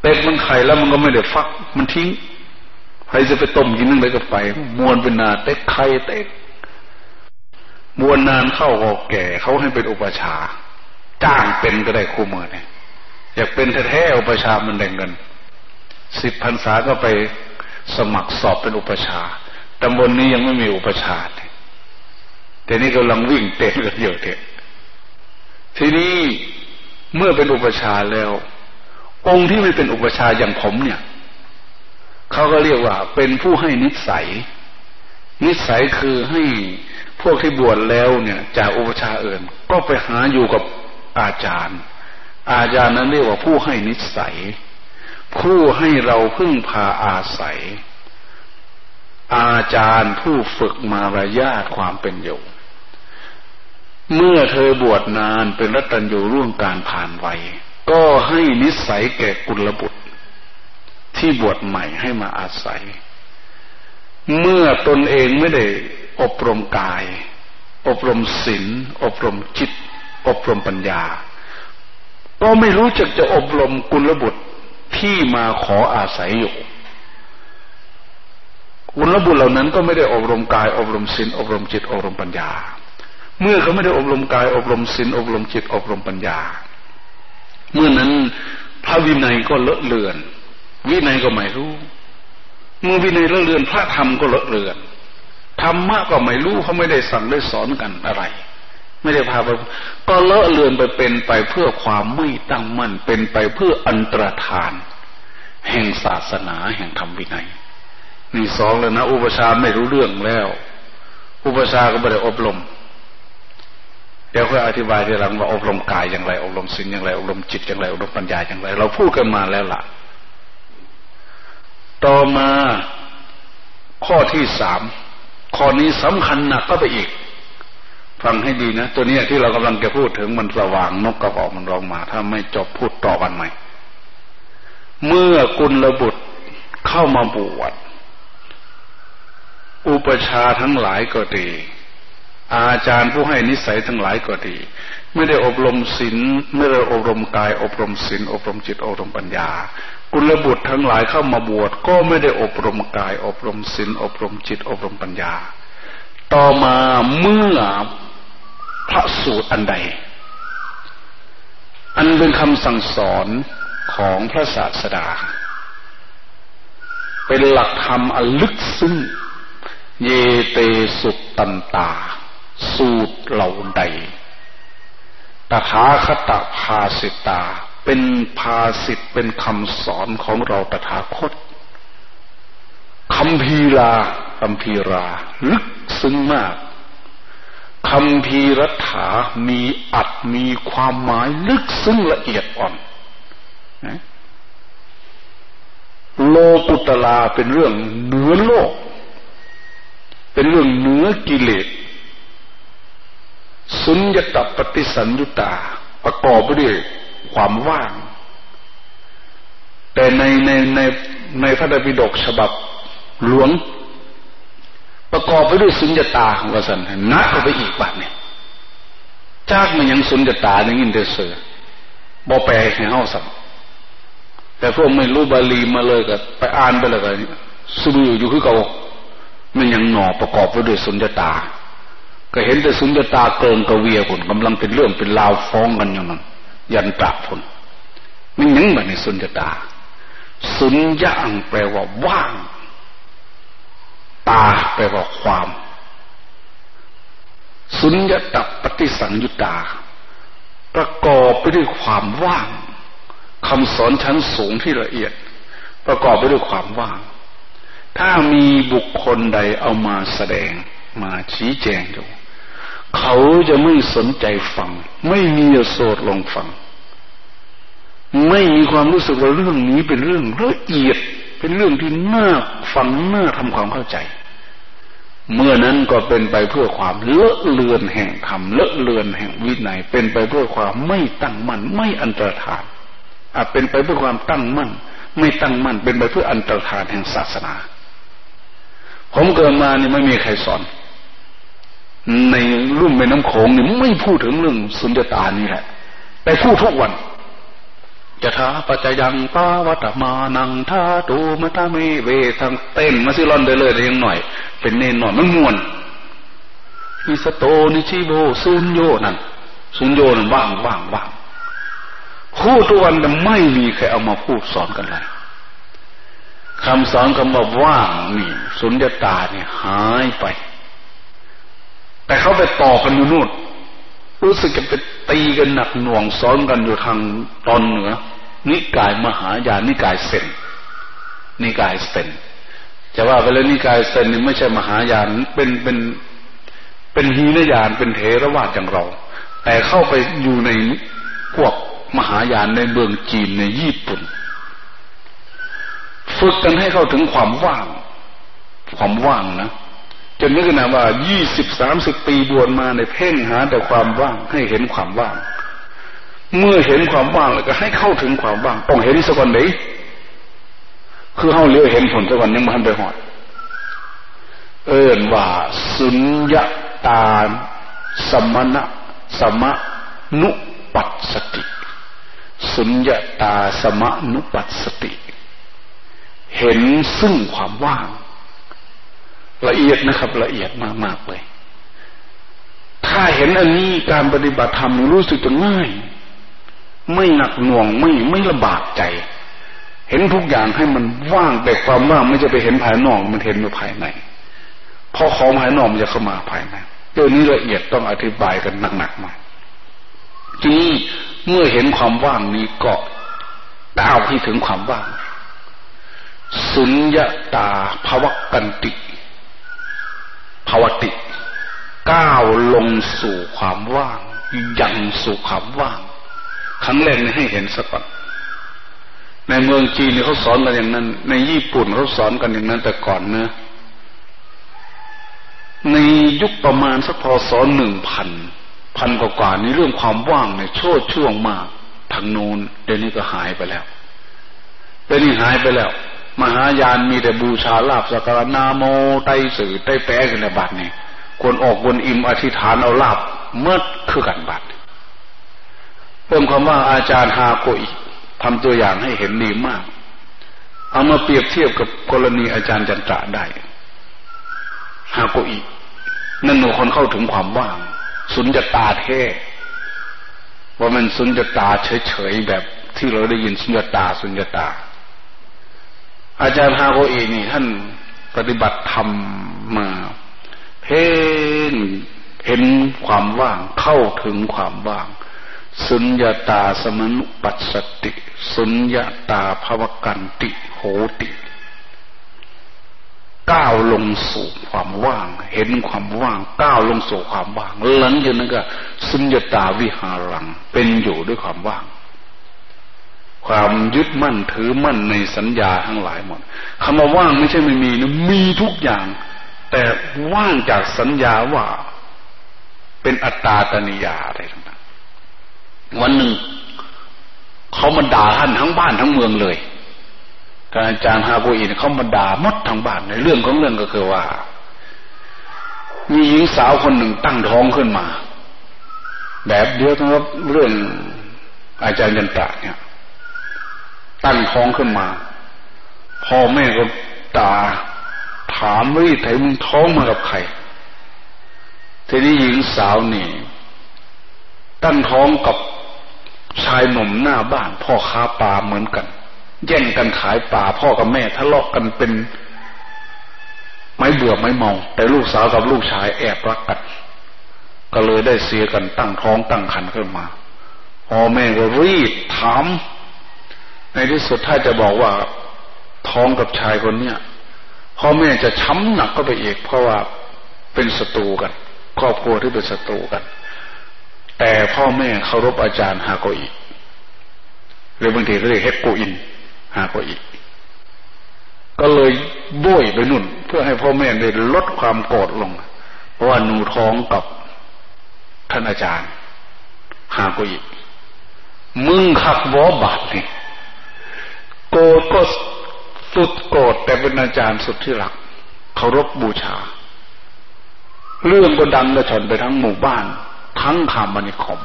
เป็ดมันไข่แล้วมันก็ไม่ได้ฟัก มันทิ้งใครจะไปต้มกินนึงเลยก็ไปมวนเป็นนาเต็กไข่เต็กมวนนานเข้าก็แก่เขาให้เป็นอุปชา จ้างเป็นก็ได้คู่มือเนี่ย อยากเป็นแท้ๆอุปชามันแดงเงินสิบพรรษาก็ไปสมัครสอบเป็นอุปชาตำบลนนี้ยังไม่มีอุปชาแต่นี่กำลังวิ่งเต้นกันอยู่เถอะทีนี้เมื่อเป็นอุปชาแล้ว องค์ที่ไม่เป็นอุปชาอย่างผมเนี่ยเขาก็เรียกว่า เป็นผู้ให้นิสัย นิสัยคือให้พวกที่บวชแล้วเนี่ย จากอุปชาเอื่น ก็ไปหาอยู่กับอาจารย์ อาญานั้นเรียกว่าผู้ให้นิสัย ผู้ให้เราพึ่งพาอาศัย อาจารย์ผู้ฝึกมารยาทความเป็นอยู่ เมื่อเธอบวชนานเป็นรัตัญญูร่วงการผ่านวัย ก็ให้นิสัยแก่กุลบุตร ที่บวชใหม่ให้มาอาศัย เมื่อตนเองไม่ได้อบรมกาย อบรมศีลอบรมจิต อบรมปัญญา ก็ไม่รู้จักจะอบรมกุลบุตรที่มาขออาศัยอยู่กุลบุตรเหล่านั้นก็ไม่ได้อบรมกาย อบรมศีลอบรมจิต อบรมปัญญา เมื่อเขาไม่ได้อบรมกาย อบรมศีลอบรมจิต อบรมปัญญา เมื่อนั้นพระวินัยก็เลอะเลือน วินัยก็ไม่รู้ เมื่อวินัยเลอะเลือน พระธรรมก็เลอะเลือนธรรมะก็ไม่รู้เขาไม่ได้สั่งได้สอนกันอะไร ไม่ได้พาไปก็เลอะเลือนไปเป็นไปเพื่อความไม่ตั้งมั่นเป็นไปเพื่ออันตรธาน แห่งศาสนาแห่งธรรมวินัยนี่สองเลยนะ อุปชาไม่รู้เรื่องแล้ว อุปชาก็ไม่ได้อบรม เดี๋ยวค่อยอธิบายทีหลังว่าอบรมกายอย่างไร อบรมศีลอย่างไร อบรมจิตอย่างไร อบรมปัญญาอย่างไร เราพูดกันมาแล้วล่ะ ต่อมาข้อที่สามข้อนี้สำคัญหนักก็ไปอีก ฟังให้ดีนะ ตัวนี้ที่เรากำลังจะพูดถึงมันสว่างนกกระบอกมันร้องมา ถ้าไม่จบพูดต่อวันใหม่ เมื่อกุลบุตรเข้ามาบวชอุปชาทั้งหลายก็ดี อาจารย์ผู้ให้นิสัยทั้งหลายก็ดี ไม่ได้อบรมศีลไม่ได้อบรมกาย อบรมศีลอบรมจิตอบรมปัญญา กุลบุตรทั้งหลายเข้ามาบวชก็ไม่ได้อบรมกาย อบรมศีลอบรมจิตอบรมปัญญา ต่อมาเมื่อ พระสูตรอันใด อันเป็นคำสั่งสอนของพระศาสดา เป็นหลักธรรมอันลึกซึ้งเยเตสุตตันตา สูตรเหล่าใดตถาคตภาสิตา เป็นภาสิตเป็นคำสอนของเราตถาคตคำพีราคำพีรา ลึกซึ้งมาก คำพีรัฐามีอัดมีความหมายลึกซึ้งละเอียดอ่อน โลกุตลาเป็นเรื่องเหนือโลก เป็นเรื่องเหนือกิเลส สุญญตปฏิสัญญุตา ประกอบไปด้วยความว่าง แต่ในในในในพระดบิดกฉบับหลวง ประกอบไปด้วยสุญญตาของกษัตริย์นักไปอีกบัดเนี่ยจากมันยังสุญญตาอย่างนี้เดือดเสือบอแปลให้เฮาสัมแต่พวกไม่รู้บาลีมาเลยก็ไปอ่านไปเลยก็สุบอยู่คือเก่ามันยังหน่อประกอบไปด้วยสุญญตา ก็เห็นแต่สุญญตาเกินกเวียผลกำลังเป็นเรื่องเป็นราวฟ้องกันอย่างนั้นยันตระผลมันยังแบบในสุญญตา สุญญางแปลว่าว่างาแปลว่าความ สุญญตปฏิสังยุตา ประกอบไปด้วยความว่างคำสอนชั้นสูงที่ละเอียด ประกอบไปด้วยความว่าง ถ้ามีบุคคลใดเอามาแสดงมาชี้แจงอยู่ เขาจะไม่สนใจฟัง ไม่มีโสดลงฟัง ไม่มีความรู้สึกว่าเรื่องนี้เป็นเรื่องละเอียด เป็นเรื่องที่น่าฟังน่าทำความเข้าใจ เมื่อนั้นก็เป็นไปเพื่อความเลอะเลือนแห่งธรรมเลอะเลือนแห่งวินัยเป็นไปเพื่อความไม่ตั้งมั่นไม่อันตรธานอาจเป็นไปเพื่อความตั้งมั่น ไม่ตั้งมั่นเป็นไปเพื่ออันตรธานแห่งศาสนา ผมเกิดมานี่ไม่มีใครสอน ในรุ่มแม่น้ำโขงนี่ไม่พูดถึงเรื่องสุญญตานี่แหละ แต่พูดทุกวัน จะท้าปัจจยังปาวัตมานังท่าตูมาตาเมเวทางเต้นมาซิลอนได้เลยยังหน่อย เป็นเนนหน่อยมันมวนอิสโตนิชิโบซุนโยนั่นซุนโยนั่นว่างว่างว่างพูดทุกวันแต่ไม่มีใครเอามาพูดสอนกันเลยคำสอนคำว่าว่างนี่สุญญตาเนี่ยหายไป แต่เขาไปต่อกันอยู่นู่นรู้สึกจะไปตีกันหนักหน่วงซ้อนกันอยู่ทางตอนเหนือ นิกายมหายานนิกายเซนนิกายเซนจะว่าไปแล้วนิกายเซนนี่ไม่ใช่มหายานเป็นเป็นเป็นฮีนยานเป็นเทระวาดอย่างเรา แต่เข้าไปอยู่ในพวกมหายานในเมืองจีนในญี่ปุ่น ฝึกกันให้เข้าถึงความว่าง ความว่างนะจนนึกนะว่ายี่สิบสามสิบปีบวชมาในเพ่งหาแต่ความว่างให้เห็นความว่าง เมื่อเห็นความว่างแล้วก็ให้เข้าถึงความว่างต้องเห็นสักวันไหนคือเข้าเลี้ยวเห็นผลสักวันยังมันไปหอด เอินว่า สุญญาตาสมณะสมะนุปัสสติ สุญญาตาสมนุปัสสติ เห็นซึ่งความว่าง ละเอียดนะครับ ละเอียดมากๆเลย ถ้าเห็นอันนี้การปฏิบัติธรรมรู้สึกจะง่าย ไม่หนักหน่วงไม่ไม่ลำบากใจ เห็นทุกอย่างให้มันว่างแต่ความว่างไม่จะไปเห็นภายนอกมันเห็นอยู่ภายในพอของภายนอกมันจะเข้ามาภายในเรื่องนี้ละเอียดต้องอธิบายกันหนักๆมาทีนี้เมื่อเห็นความว่างนี้ก็ก้าวที่ถึงความว่าง สุญญาตาภวกันติภวติก้าวลงสู่ความว่างยังสู่ความว่าง ครั้งแรกนี่ให้เห็นสักก่อน ในเมืองจีนเขาสอนกันอย่างนั้น ในญี่ปุ่นเขาสอนกันอย่างนั้นแต่ก่อนเนะ ในยุคประมาณสักพศหนึ่งพันพันกว่านี้เรื่องความว่างเนี่ยโชดช่วงมากทางโน้นเดี๋ยวนี้ก็หายไปแล้วเดี๋ยวนี้หายไปแล้ว มหายานมีแต่บูชาลาบสักการนาโมไตสื่อไตแปะกันในบัตรนี่ควรออกบนอิมอธิษฐานเอาลาบเมื่อคือกันบัต เพิ่มคำว่าอาจารย์ฮาโกอิทำตัวอย่างให้เห็นดีมาก เอามาเปรียบเทียบกับกรณีอาจารย์จันทระได้ฮาโกอินั่นหนูคนเข้าถึงความว่าง สุญญตาแท้ว่ามันสุญญตาเฉยๆแบบที่เราได้ยินสุญญตาสุญญตา อาจารย์ฮาโกเอนี่ท่านปฏิบัติธรรมมาเพ่งเห็นความว่างเข้าถึงความว่าง สุญญาตาสมนุปัสสติ สุญญาตาภวกันติโหติ ก้าวลงสู่ความว่าง เห็นความว่าง ก้าวลงสู่ความว่าง หลังจากนั้นก็ สุญญาตาวิหารัง เป็นอยู่ด้วยความว่าง ความยึดมั่นถือมั่นในสัญญาทั้งหลายหมดคำว่าว่างไม่ใช่ไม่มีนะมีทุกอย่าง แต่ว่างจากสัญญาว่า เป็นอัตตาตนิยาอะไรต่าง วันหนึ่งเขามาด่าท่านทั้งบ้านทั้งเมืองเลยอาจารย์ฮาโกอินเขามาด่ามดทางบ้านในเรื่องของเรื่องก็คือว่า มีหญิงสาวคนหนึ่งตั้งท้องขึ้นมา แบบเดียวกับเรื่องอาจารย์ยันตะเนี่ย ตั้งท้องขึ้นมาพ่อแม่ก็ด่าถามว่าไถมึงท้องมากับใครทีนี้หญิงสาวนี่ ตั้งท้องกับ ชายหนุ่มหน้าบ้าน พ่อค้าปลาเหมือนกัน แย่งกันขายป่าพ่อกับแม่ทะเลาะกันเป็นไม่เบื่อไม่เมา แต่ลูกสาวกับลูกชายแอบรักกัน ก็เลยได้เสียกันตั้งท้องตั้งคันขึ้นมาพ่อแม่ก็รีบถาม ในที่สุดถ้าจะบอกว่าท้องกับชายคนเนี้ยพ่อแม่จะช้ำหนักก็ไปอีกเพราะว่าเป็นศัตรูกัน ครอบครัวที่เป็นศัตรูกัน แต่พ่อแม่เคารพอาจารย์ฮาโกอิหรือบางทีก็เรียกเฮกโกอินหากว่าอีกก็เลยบุ้ยไปนุ่น เพื่อให้พ่อแม่ได้ลดความโกรธลง เพราะว่าหนูท้องกับท่านอาจารย์หากว่าอีก มึงขับวอบาทนี่โกรธก็สุดโกรธแต่เป็นอาจารย์สุดที่รักเคารพบูชา เรื่องก็ดังกระชอนไปทั้งหมู่บ้าน ทั้งคำมณิคม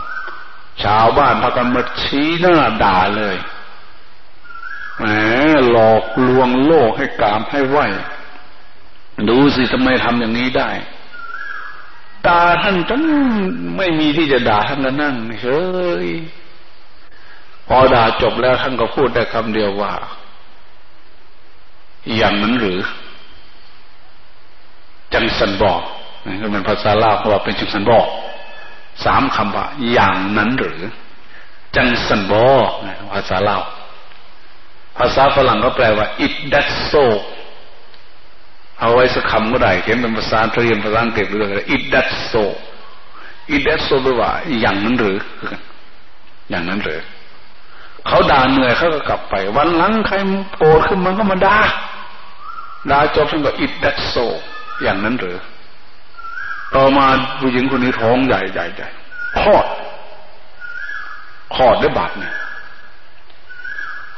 ชาวบ้านพากันมาชี้หน้าด่าเลยแหมหลอกลวงโลกให้กามให้ไหวดูสิทำไมทำอย่างนี้ได้ตาท่านจนไม่มีที่จะด่าท่านก็นั่งเฉยพอด่าจบแล้วท่านก็พูดได้คำเดียวว่า อย่างนั้นหรือ จังสันบอกนี่เป็นภาษาลาวเพราะว่าเป็นจังสันบอก สามคำว่า อย่างนั้นหรือ จังสันบอภาษาลาวภาษาฝรั่งก็แปลว่า it that so เอาไว้สักคำก็ได้เขียนเป็นภาษาเรียนภาษาอังกฤษเลย it that so it that so แปลว่า อย่างนั้นหรือ อย่างนั้นหรือ เขาด่าเหนื่อยเขาก็กลับไป วันหลังใครโกรธขึ้นมันก็มาด่าด่าจบท่านก็ it that so อย่างนั้นหรือ ต่อมาผู้หญิงคนนี้ท้องใหญ่ใหญ่ใหญ่คลอดคลอดได้บาดเนี่ย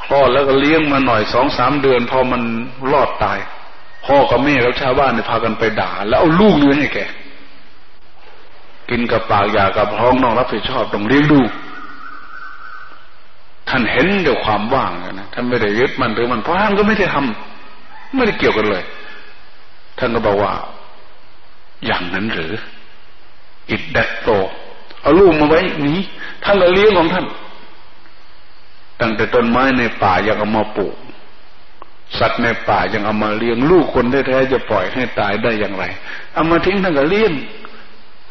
คลอดแล้วก็เลี้ยงมาหน่อยสองสามเดือน พอมันรอดตาย พ่อกับแม่แล้วชาวบ้านเนี่ยพากันไปด่า แล้วเอาลูกเลี้ยงให้แกกินกับปากอยากกับท้องน้องรับผิดชอบต้องเลี้ยงดูท่านเห็นเดี๋ยวความว่างนะท่านไม่ได้ยึดมันหรือมันเพราะท่านก็ไม่ได้ทำไม่ได้เกี่ยวกันเลย ท่านก็บอกว่า อย่างนั้นหรืออิดดัตโตเอาลูกมาไว้นี้ท่านก็เลี้ยงของท่าน ตั้งแต่ต้นไม้ในป่ายังเอามาปลูก สัตว์ในป่ายังเอามาเลี้ยงลูกคนแท้ๆจะปล่อยให้ตายได้อย่างไร เอามาทิ้งทั้งกับเลี้ยง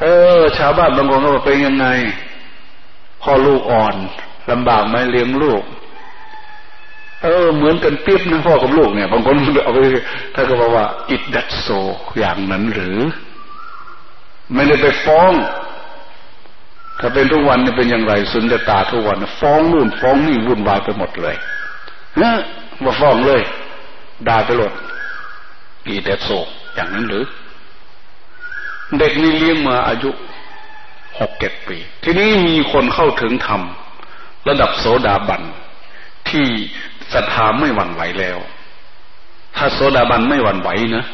เออ ชาวบ้านบางคนก็บอกเป็นยังไงพ่อลูกอ่อนลำบากไหมเลี้ยงลูก เออ เหมือนกันเปียบนะพ่อกับลูกเนี่ย บางคนเอาไปถ้านก็บอกว่า อิดดัตโซอย่างนั้นหรือ ไม่ได้ไปฟ้อง ถ้าเป็นทุกวันนี่เป็นอย่างไรสุญญตาทุกวัน ฟ้องนู่นฟ้องนี่วุ่นวายไปหมดเลยเนะมาฟ้องเลยด่าไปหมดอีเดโซอย่างนั้นหรือ เด็กนี่เลี้ยงมาอายุหกเจ็ดปี ทีนี้มีคนเข้าถึงธรรมระดับโสดาบันที่ศรัทธาไม่หวั่นไหวแล้ว ถ้าโสดาบันไม่หวั่นไหวนะ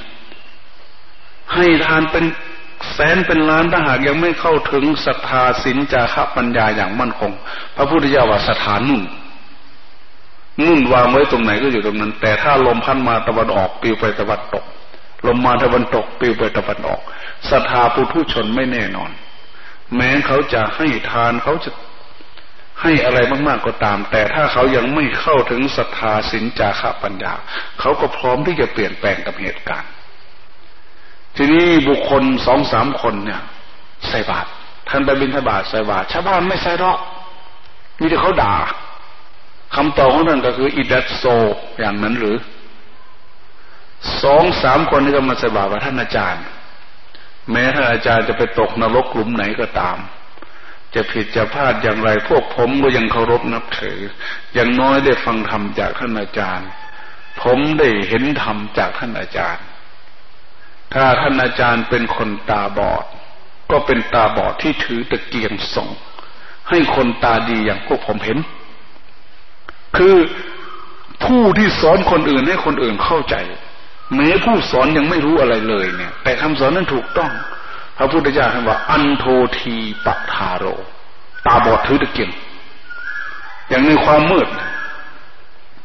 ให้ทานเป็น แสนเป็นล้านถ้าหากยังไม่เข้าถึงศรัทธาสินจาระปัญญาอย่างมั่นคง พระพุทธเจ้าว่าสถานนุ่นนุ่นวางไว้ตรงไหนก็อยู่ตรงนั้น แต่ถ้าลมพัดมาตะวันออกปิวไปตะวันตก ลมมาตะวันตกปิวไปตะวันออกศรัทธาปุถุชนไม่แน่นอน แม้เขาจะให้ทานเขาจะให้อะไรมากๆก็ตาม แต่ถ้าเขายังไม่เข้าถึงศรัทธาสินจาระปัญญา เขาก็พร้อมที่จะเปลี่ยนแปลงกับเหตุการณ์ ทีนี้บุคคลสองสามคนเนี่ย ใส่บาตรท่านไปบิณฑบาตใส่บาตรชาวบ้านไม่ใส่หรอกมีแต่เขาด่าคำตอบของท่านก็คืออิดัตโซอย่างนั้นหรือสองสามคนนี้ก็มาใส่บาตรว่าท่านอาจารย์ แม้ท่านอาจารย์จะไปตกนรกหลุมไหนก็ตาม จะผิดจะพลาดอย่างไร พวกผมก็ยังเคารพนับถือ อย่างน้อยได้ฟังธรรมจากท่านอาจารย์ ผมได้เห็นธรรมจากท่านอาจารย์ ถ้าท่านอาจารย์เป็นคนตาบอด ก็เป็นตาบอดที่ถือตะเกียงส่ง ให้คนตาดีอย่างพวกผมเห็น คือผู้ที่สอนคนอื่นให้คนอื่นเข้าใจแม้ผู้สอนยังไม่รู้อะไรเลยเนี่ย แต่คำสอนนั้นถูกต้อง พระพุทธเจ้าท่านว่า อันโททีปทาโร ตาบอดถือตะเกียง อย่างในความมืด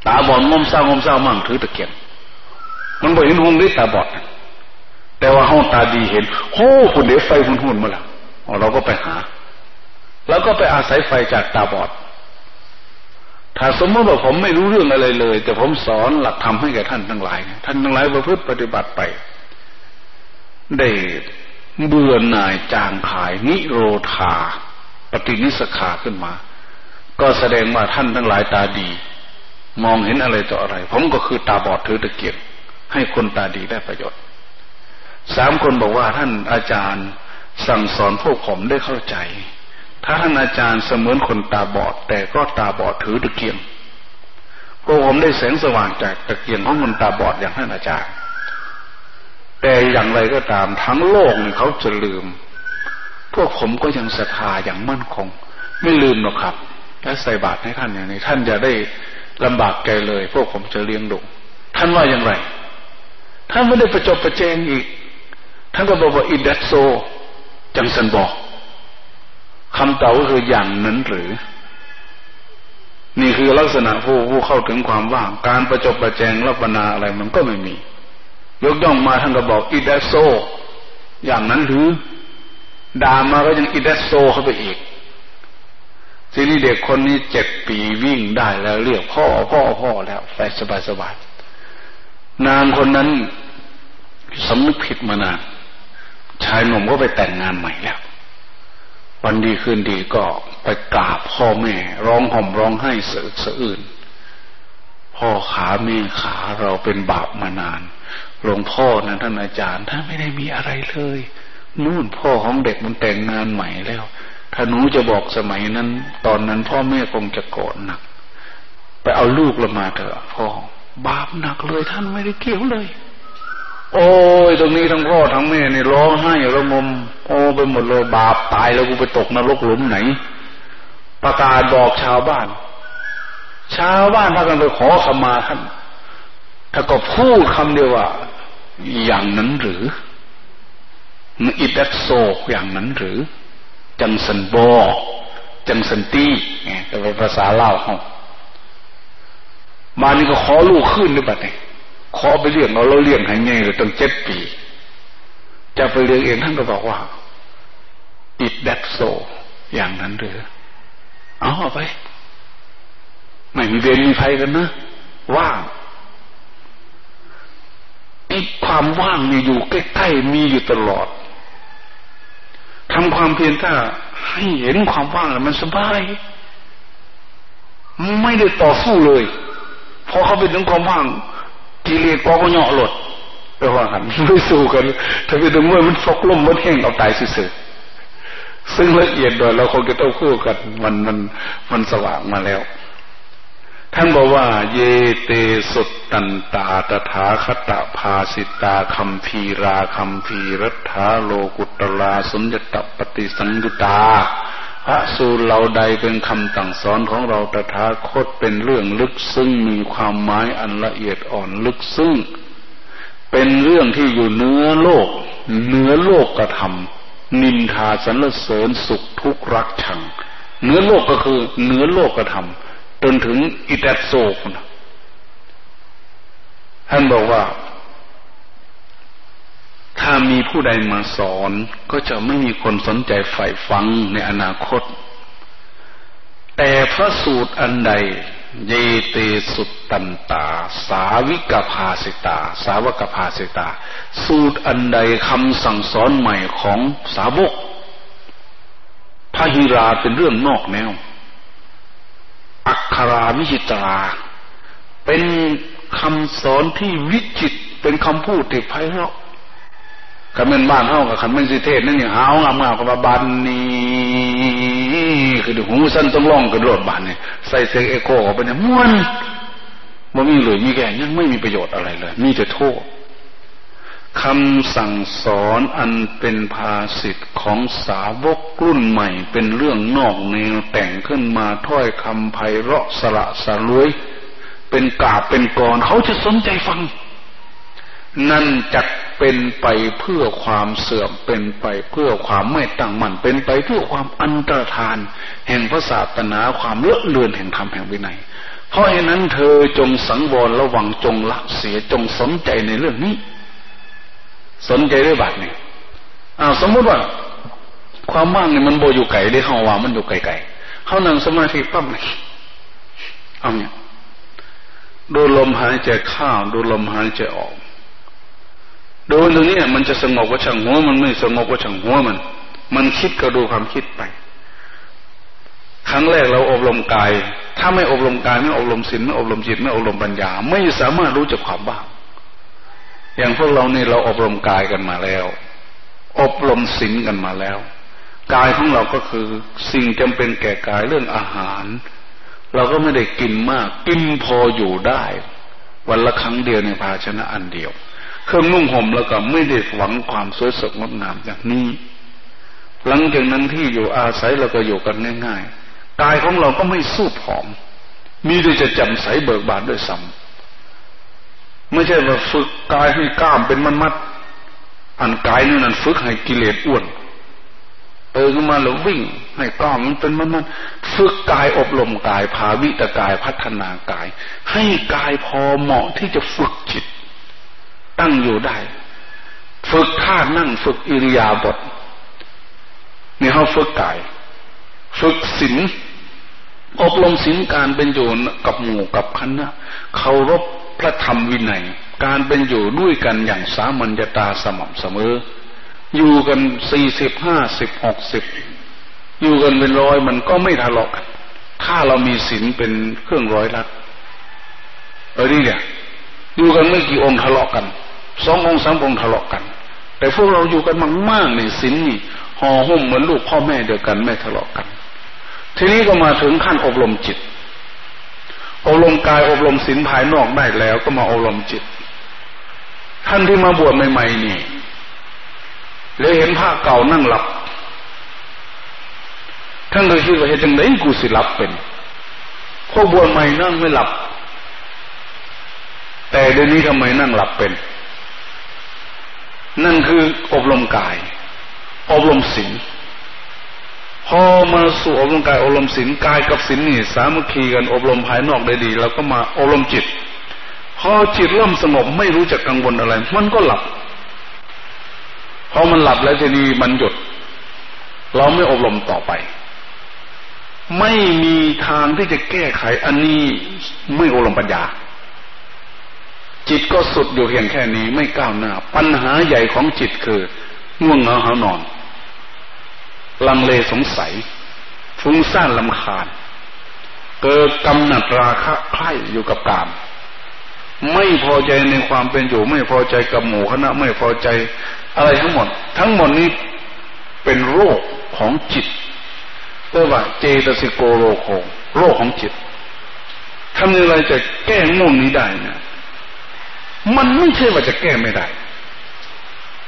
ตาบอดงมเศร้างมเศร้ามั่งถือตะเกียง มันบ่เห็นหงด้ตาบอด แต่ว่าห้องตาดีเห็นโอ้คุณเดี๋ยวไฟหุ่นหุ่นมาล้วเราก็ไปหา แล้วก็ไปอาศัยไฟจากตาบอด ถ้าสมมติว่าผมไม่รู้เรื่องอะไรเลย แต่ผมสอนหลักธรรมให้แก่ท่านทั้งหลาย ท่านทั้งหลายประพฤติปฏิบัติไป ได้เบื่อหน่ายจางขาย นิโรธา ปฏินิสขาขึ้นมา ก็แสดงว่าท่านทั้งหลายตาดี มองเห็นอะไรต่ออะไร ผมก็คือตาบอดถือตะเกียบให้คนตาดีได้ประโยชน์ สามคนบอกว่าท่านอาจารย์สั่งสอนพวกผมได้เข้าใจ ถ้าท่านอาจารย์เสมือนคนตาบอด แต่ก็ตาบอดถือตะเกียงพวกผมได้แสงสว่างจากตะเกียงของคนตาบอดอย่างท่านอาจารย์ แต่อย่างไรก็ตามทั้งโลกเนี่ยเขาจะลืม พวกผมก็ยังศรัทธาอย่างมั่นคง ไม่ลืมหรอกครับถ้าใส่บาตรให้ท่านอย่างนี้ท่านจะได้ลำบากใจเลย พวกผมจะเลี้ยงดูท่านว่าอย่างไร ท่านไม่ได้ประจบประแจงอีก ท่านก็บอกว่าอินดัตโซ จังสันบอกคำตอบก็คืออย่างนั้นหรือ นี่คือลักษณะผู้ผู้เข้าถึงความว่าง การประจบประแจงรับปนาอะไรมันก็ไม่มี ยกย่องมาท่านก็บอกอิดโซ อย่างนั้นหรือด่ามาก็ยังอิดโซเข้าไปอีกทีนี้เด็กคนนี้เจ็ดปีวิ่งได้แล้ว เรียกพ่อพ่อพ่อแล้วแฟสบายสบายนางคนนั้นสำนึกผิดมานาน ชายหนุ่มก็ไปแต่งงานใหม่แล้ว วันดีคืนดีก็ไปกราบพ่อแม่ ร้องห่มร้องไห้สะอึกสะอื่นพ่อขาแม่ขาเราเป็นบาปมานานหลวงพ่อนะท่านอาจารย์ท่านไม่ได้มีอะไรเลย นู่นพ่อของเด็กมันแต่งงานใหม่แล้ว ถ้าหนูจะบอกสมัยนั้น ตอนนั้นพ่อแม่คงจะโกรธหนัก ไปเอาลูกเรามาเถอะพ่อบาปหนักเลยท่านไม่ได้เกี่ยวเลย โอ้ยตรงนี้ทั้งพ่อทั้งแม่นี่ร้องไห้ระงม โอ้ไปหมดเลยบาปตายแล้วกูไปตกนรกหลุมไหน ประกาศบอกชาวบ้าน ชาวบ้านพากันไปขอขมาท่านถ้าก็พูดคำเดียวว่า อย่างนั้นหรืออิดัตโซอย่างนั้นหรือ จังสันบอจังสันตีเนี่ยเป็นภาษาเล่าเขามานี่ก็ขอลูกขึ้นด้วยบัดเนี่ย ขอไปเลี้ยงเราเราเลี้ยงให้ไงเลยตั้งเจ็ดปี จะไปเลี้ยงเองท่านก็บอกว่าอิดัตโซอย่างนั้นหรือเอาไป ไม่มีเวรมีภัยกันนะ ว่างไอ้ความว่างนี่อยู่ใกล้ๆมีอยู่ตลอดทำความเพียรถ้าให้เห็นความว่างมันสบาย ไม่ได้ต่อสู้เลยพอเขาไปถึงความว่าง กิเลสก็ก็เหาะหลดไปว่ากันไม่สู้กันถ้าไปถึงเมื่อมันฟกลมมันแห้งเอาตายสื่อซึ่งละเอียดโดยเราคงจะต้องคู่กันมันมันมันสว่างมาแล้ว ท่านบอกว่า เยเตสุตตันตาตถาคตภาสิตาคัมพีราคัมพีรัฐาโลกุตลาสุญญตปฏิสังยุตา พระสูตรเราใดเป็นคำตั้งสอนของเราตถาคตเป็นเรื่องลึกซึ้งมีความหมายอันละเอียดอ่อนลึกซึ้งเป็นเรื่องที่อยู่เนื้อโลกเนื้อโลกกระทำนินทาสรรเสริญสุขทุกข์รักชังเนื้อโลกก็คือเนื้อโลกกระทำจนถึงอิตัสโซกท่านบอกว่า ถ้ามีผู้ใดมาสอนก็จะไม่มีคนสนใจใฝ่ฟังในอนาคต แต่พระสูตรอันใด เยเตสุตตันตา สาวิกภาสิตา สาวกภาสิตา สูตรอันใดคำสั่งสอนใหม่ของสาวกพระหิราเป็นเรื่องนอกแนว อักขราวิจิตรา เป็นคำสอนที่วิจิต เป็นคำพูดที่ไพเราะ ขันเป็นบ้านเฮากับขันเป็นสิเทศนั่นเนี่ยเอางามๆกับบันนี่คือหูสั้นต้องล่องกันโลดบานเนี่ยใส่เสียงเอโคออกไปเนี่ยม้วนมันมีเลยมีแก่ยังไม่มีประโยชน์อะไรเลยมีแต่โทษคำสั่งสอนอันเป็นภาสิทธิ์ของสาวกรุ่นใหม่ เป็นเรื่องนอกแนวแต่งขึ้นมาถ้อยคำไพเราะสละสลวย เป็นกาบเป็นกรเขาจะสนใจฟัง นั่นจัก เป็นไปเพื่อความเสื่อม เป็นไปเพื่อความไม่ตั้งมั่น เป็นไปเพื่อความอันตรธาน แห่งพระศาสนาความเลอะเลือนแห่งธรรมแห่งวินัย เพราะฉะนั้นเธอจงสังวรระวังจงละเสียจงสนใจในเรื่องนี้ สนใจด้วยบัตรเนี่ยอ้าวสมมติว่า ความว่างเนี่ยมันโบอยู่ไก่ได้เข้าว่ามันอยู่ไกลๆเข้านั่งสมาธิปั๊บเลยเอาเนี่ยดูลมหายใจเข้าดูลมหายใจออก ดูตรงนี้มันจะสงบก็ช่างหัวมันไม่สงบก็ช่างหัวมัน มันคิดก็ดูความคิดไป ครั้งแรกเราอบรมกาย ถ้าไม่อบรมกายไม่อบรมศีลไม่อบรมจิตไม่อบรมปัญญา ไม่สามารถรู้จักความบ้าอย่างพวกเราเนี่เราอบรมกายกันมาแล้ว อบรมศีลกันมาแล้วกายของเราก็คือสิ่งจำเป็นแก่กายเรื่องอาหาร เราก็ไม่ได้กินมาก กินพออยู่ได้ วันละครั้งเดียวในภาชนะอันเดียว เครื่องนุ่งห่มแล้วก็ไม่ได้หวังความสวยสดงดงามอย่างนี้ หลังจากนั้นที่อยู่อาศัยเราก็อยู่กันง่ายๆกายของเราก็ไม่สู้ผอม มีแต่จะจำใสเบิกบานด้วยซ้ำไม่ใช่ว่าฝึกกายให้กล้ามเป็นมัดมัดอันกายนี่นั่นฝึกให้กิเลสอ้วนเออขึ้นมาแล้ววิ่งให้กล้ามมันเป็นมัดมัดฝึกกายอบรมกายพาวิตกายพัฒนากาย ให้กายพอเหมาะที่จะฝึกจิต ตั้งอยู่ได้ ฝึกท่านั่งฝึกอิริยาบถนี่เขาฝึกกาย ฝึกศีลอบรมศีลการเป็นอยู่กับหมู่กับคณะเคารพพระธรรมวินัย การเป็นอยู่ด้วยกันอย่างสามัญญาตาสม่ำเสมอ อยู่กันสี่สิบห้าสิบหกสิบอยู่กันเป็นร้อยมันก็ไม่ทะเลาะกัน ถ้าเรามีศีลเป็นเครื่องร้อยลัดเออนี่เนี่ยอยู่กันไม่กี่องค์ทะเลาะกัน สององค์สามองค์ทะเลาะกัน แต่พวกเราอยู่กันมากมากในศีลนี่ห่อหุ้มเหมือนลูกพ่อแม่เดียวกันไม่ทะเลาะกัน ทีนี้ก็มาถึงขั้นอบรมจิต อบรมกายอบรมศีลภายนอกได้แล้ว ก็มาอบรมจิต ท่านที่มาบวชใหม่ๆนี่เลยเห็นพระเก่านั่งหลับ ท่านเลยคิดว่าเห็นจังไดกูสิหลับเป็นพวกบวชใหม่นั่งไม่หลับ แต่เดี๋ยวนี้ทำไมนั่งหลับเป็น นั่นคืออบรมกาย อบรมศีลพอมาสู่อบรมกายอบรมศีลกายกับศีลนี่สามัคคีกันอบรมภายนอกได้ดีเราก็มาอบรมจิต พอจิตเริ่มสงบไม่รู้จักกังวลอะไร มันก็หลับพอมันหลับแล้วทีนี้มันหยุด เราไม่อบรมต่อไป ไม่มีทางที่จะแก้ไขอันนี้ไม่อบรมปัญญา จิตก็สุดอยู่เพียงแค่นี้ไม่ก้าวหน้า ปัญหาใหญ่ของจิตคือง่วงเหงาหานอน ลังเลสงสัย ฟุ้งซ่านลำคาญ เกิดกำหนัดราคะใคร่อยู่กับกาม ไม่พอใจในความเป็นอยู่ ไม่พอใจกับหมู่คณะไม่พอใจอะไรทั้งหมด ทั้งหมดนี้เป็นโรคของจิตเรียกว่าเจตสิโกโรโคโรคของจิตทำยังไงจะแก้ง่วงนี้ได้เนี่ย มันไม่ใช่ว่าจะแก้ไม่ได้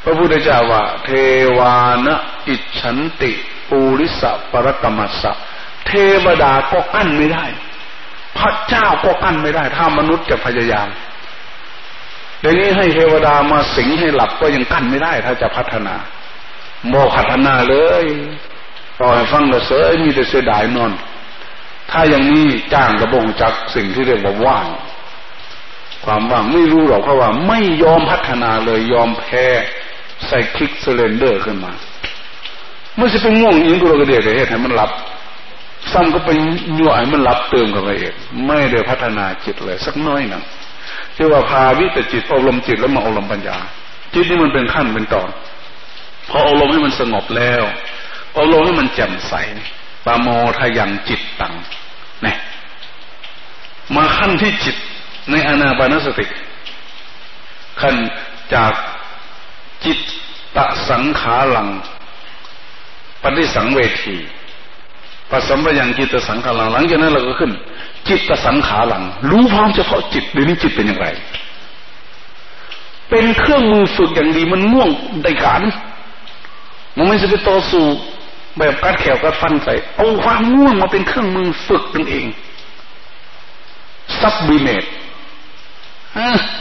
พระพุทธเจ้าว่า เทวานะอิฉันติปูริสะปรกรรมสะเทวดาก็กั้นไม่ได้ พระเจ้าก็กั้นไม่ได้ ถ้ามนุษย์จะพยายามเดี๋ยวนี้ให้เทวดามาสิงให้หลับก็ยังกั้นไม่ได้ ถ้าจะพัฒนาโมพัฒนาเลยต่อให้ฟังเราเสยมีแต่เสียดายนอน ถ้าอย่างนี้จ้างกระบงจักสิ่งที่เรียกว่าว่าง ความว่างไม่รู้หรอกเพราะว่าไม่ยอมพัฒนาเลยยอมแพ้ใส่คลิกเซเลนเดอร์ขึ้นมาเมื่อจะเป็นง่วงยิงกูเราก็เดียกเหตุให้มันหลับซ้ำก็ไปยั่วไอ้มันรับเติมกับไปเองไม่ได้พัฒนาจิตเลย สักน้อยหนึ่งที่ว่าพาวิตจิตอบรมจิตแล้วมาอบรมปัญญา จิตนี่มันเป็นขั้นเป็นตอนพออบรมให้มันสงบแล้วอบรมให้มันแจ่มใสปาโมทยังจิตตังเนี่ยมาขั้นที่จิต ในอนาปานสติขั้นจากจิตตะสังขารังปฏิสังเวทีปสัมปยังจิตสังขารังหลังจากนั้นเราก็ขึ้น จิตสังขารัง รู้พร้อมเฉพาะจิตเดี๋ยวนี้จิตเป็นอย่างไร เป็นเครื่องมือฝึกอย่างดีมันง่วงได้การมันไม่ใช่ไปต่อสู้แบบกัดแขวกัดฟันใส่เอาความง่วงมาเป็นเครื่องมือฝึกนั่นเองซับบิเมต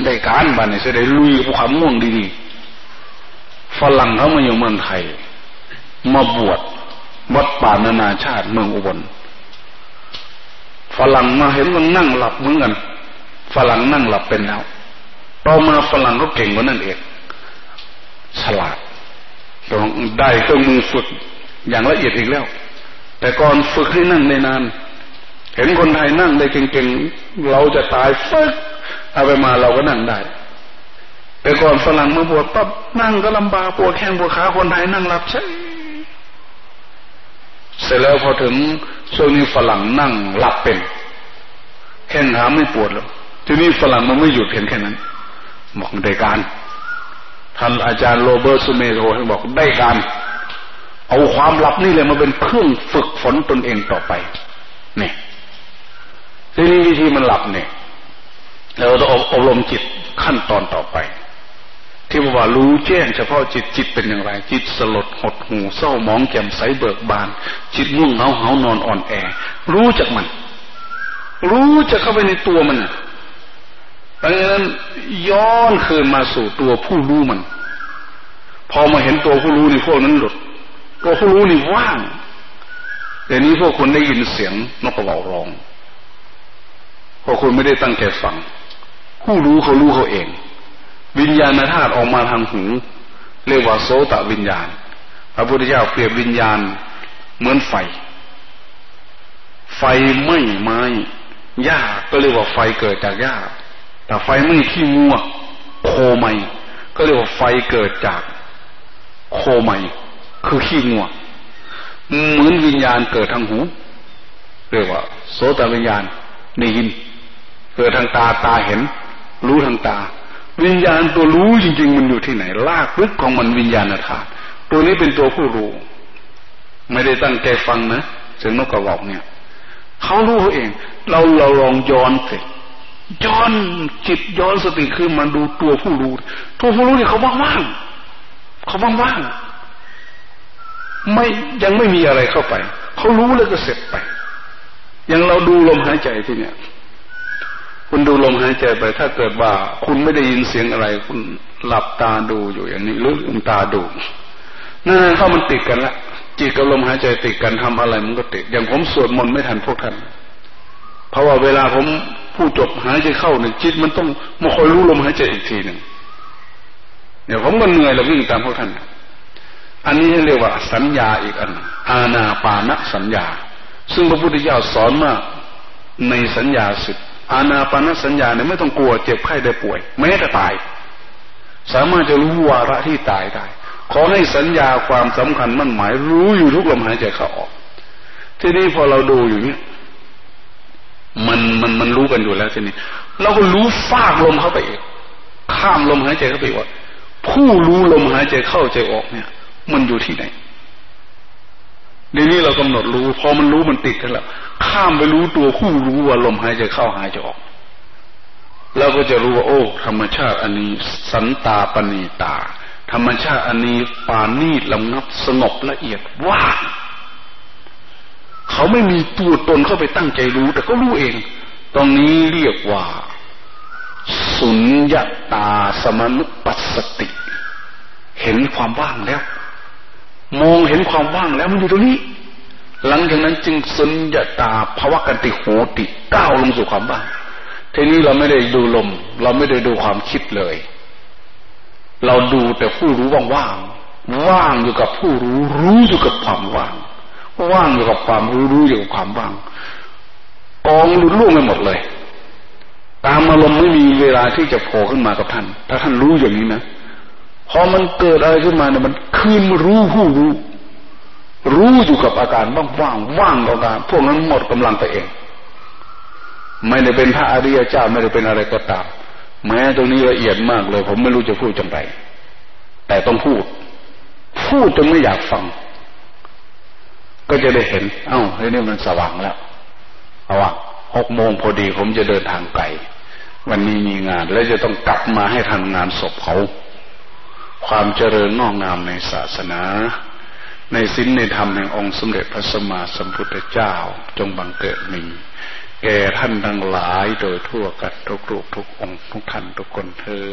ได้การบ้านนี่จะได้ลุยกับความ่วงดีๆฝรั่งเขามาอยู่เมืองไทย มาบวชวัดป่านานาชาติเมืองอุบลฝรั่งมาเห็นมันนั่งหลับเหมือนกันฝรั่งนั่งหลับเป็นแล้วต่อมาฝรั่งก็เก่งกว่านั่นเองฉลาดต้องได้เครื่องมือฝึกอย่างละเอียดอีกแล้ว แต่ก่อนฝึกให้นั่งได้นาน เห็นคนไทยนั่งได้เก่งๆ เราจะตายฝึก เอาไปมาเราก็นั่งได้ แต่ก่อนฝรั่งมาบวชปั๊บนั่งก็ลำบากปวดแข้งปวดขาคนไทยนั่งหลับใช่เสร็จแล้วพอถึงช่วงนี้ฝรั่งนั่งหลับเป็น แข้งขาไม่ปวดแล้วทีนี้ฝรั่งมันไม่หยุดเพียงแค่นั้นบอกได้การท่านอาจารย์โรเบิร์ตซูเมโรท่านบอกได้การ เอาความหลับนี่เลยมาเป็นเครื่องฝึกฝนตนเองต่อไป เนี่ยทีนี้วิธีมันหลับเนี่ย เราต้องอบรมจิตขั้นตอนต่อไป ที่บอกว่ารู้แจ้งเฉพาะจิตจิตเป็นอย่างไร จิตสลดหดหูเศร้ามองแจ่มใสเบิกบาน จิตง่วงเหงาเหานอนอ่อนแอ รู้จักมัน รู้จะเข้าไปในตัวมันดังนั้นย้อนคืนมาสู่ตัวผู้รู้มัน พอมาเห็นตัวผู้รู้นี่พวกนั้นหลุด ตัวผู้รู้นี่ว่างแต่นี้พวกคุณได้ยินเสียงนกกระเหว่าร้องพวกคุณไม่ได้ตั้งใจฟัง ผู้รู้เขารู้เขาเอง วิญญาณธาตุออกมาทางหูเรียกว่าโสตวิญญาณ พระพุทธเจ้าเปรียบวิญญาณเหมือนไฟ ไฟไม่ไม้หญ้าก็เรียกว่าไฟเกิดจากหญ้า แต่ไฟไม่ขี้งัวโคไมก็เรียกว่าไฟเกิดจากโคไมคือขี้งัวเหมือนวิญญาณเกิดทางหู เรียกว่า โสตวิญญาณได้ยิน เกิดทางตาตาเห็น รู้ทางตา วิญญาณตัวรู้จริง ๆ มันอยู่ที่ไหนลากลึกของมันวิญญาณธาตุตัวนี้เป็นตัวผู้รู้ ไม่ได้ตั้งใจฟังนะเสียงนกกระบอกเนี่ยเขารู้เขาเอง เราเราลองย้อนสิย้อนจิตย้อนสติคือมันดูตัวผู้รู้ ตัวผู้รู้เนี่ยเขาว่างๆเขาว่างๆไม่ยังไม่มีอะไรเข้าไป เขารู้แล้วก็เสร็จไป อย่างเราดูลมหายใจที่เนี่ย คุณดูลมหายใจไป ถ้าเกิดว่าคุณไม่ได้ยินเสียงอะไร คุณหลับตาดูอยู่อย่างนี้หรือลืมตาดูนั่นเข้ามันติดกันละจิตกับลมหายใจติดกันทำอะไรมันก็ติด อย่างผมสวดมนต์ไม่ทันพวกท่านเพราะว่าเวลาผมพูดจบหายใจเข้าเนี่ยจิตมันต้องมาคอยรู้ลมหายใจอีกทีหนึ่งเดี๋ยวผมก็เหนื่อยแล้ววิ่งตามพวกท่านอันนี้เรียกว่า สัญญาอีกอัน อาณาปานสัญญา ซึ่งพระพุทธเจ้าสอนมาในสัญญาสิบ อาณาปานสัญญาเนี่ยไม่ต้องกลัวเจ็บไข้ได้ป่วยแม้แต่ตาย สามารถจะรู้วาระที่ตายได้ ขอให้สัญญาความสำคัญมั่นหมายรู้อยู่ทุกลมหายใจเข้าออก ทีนี้พอเราดูอยู่เนี่ยมันมันมันรู้กันอยู่แล้วทีนี้เราก็รู้ฟากลมเข้าไปอีกข้ามลมหายใจเข้าไปว่า ผู้รู้ลมหายใจเข้าใจออกเนี่ย มันอยู่ที่ไหน ในนี้เรากำหนดรู้ พอมันรู้มันติดกันแล้วข้ามไปรู้ตัวผู้รู้ว่าลมหายใจเข้าหายใจออกเราก็จะรู้ว่าโอ้ ธรรมชาติอันนี้สันตาปณีตา ธรรมชาติอันนี้ปานีลำงับสงบละเอียดว่างเขาไม่มีตัวตนเข้าไปตั้งใจรู้ แต่ก็รู้เอง ตรงนี้เรียกว่า สุญญาตาสมนุปัสสติ เห็นความว่างแล้ว มองเห็นความว่างแล้วมันอยู่ตรงนี้ หลังจากนั้นจึงสุญญาตาภาวะกันติโหติก้าวลงสู่ความว่างทีนี้เราไม่ได้ดูลม เราไม่ได้ดูความคิดเลย เราดูแต่ผู้รู้ว่างๆว่างอยู่กับผู้รู้ รู้อยู่กับความว่าง ว่างอยู่กับความรู้รู้อยู่กับความว่างกองลุดล่วงไปหมดเลย ตามอารมณ์ไม่มีเวลาที่จะโผล่ขึ้นมากับท่าน ถ้าท่านรู้อย่างนี้นะ พอมันเกิดอะไรขึ้นมาเนี่ยมันคืนรู้ผู้รู้ รู้อยู่กับอาการว่างว่างว่างกับการพวกนั้นหมดกำลังไปเอง ไม่ได้เป็นพระอริยเจ้าไม่ได้เป็นอะไรก็ตามแม้ตรงนี้ละเอียดมากเลย ผมไม่รู้จะพูดจังไรแต่ต้องพูด พูดจนไม่อยากฟัง ก็จะได้เห็น เอ้าเฮ้ยนี่มันสว่างแล้วสว่างหกโมงพอดีผมจะเดินทางไกลวันนี้มีงาน แล้วจะต้องกลับมาให้ทันงานศพเขา ความเจริญงอกงามในศาสนา ในสิ้นในธรรมแห่งองค์สมเด็จพระสัมมาสัมพุทธเจ้าจงบังเกิดมีแก่ท่านทั้งหลายโดยทั่วกันทุกรูปทุกองค์ทุกท่านทุกคนเธอ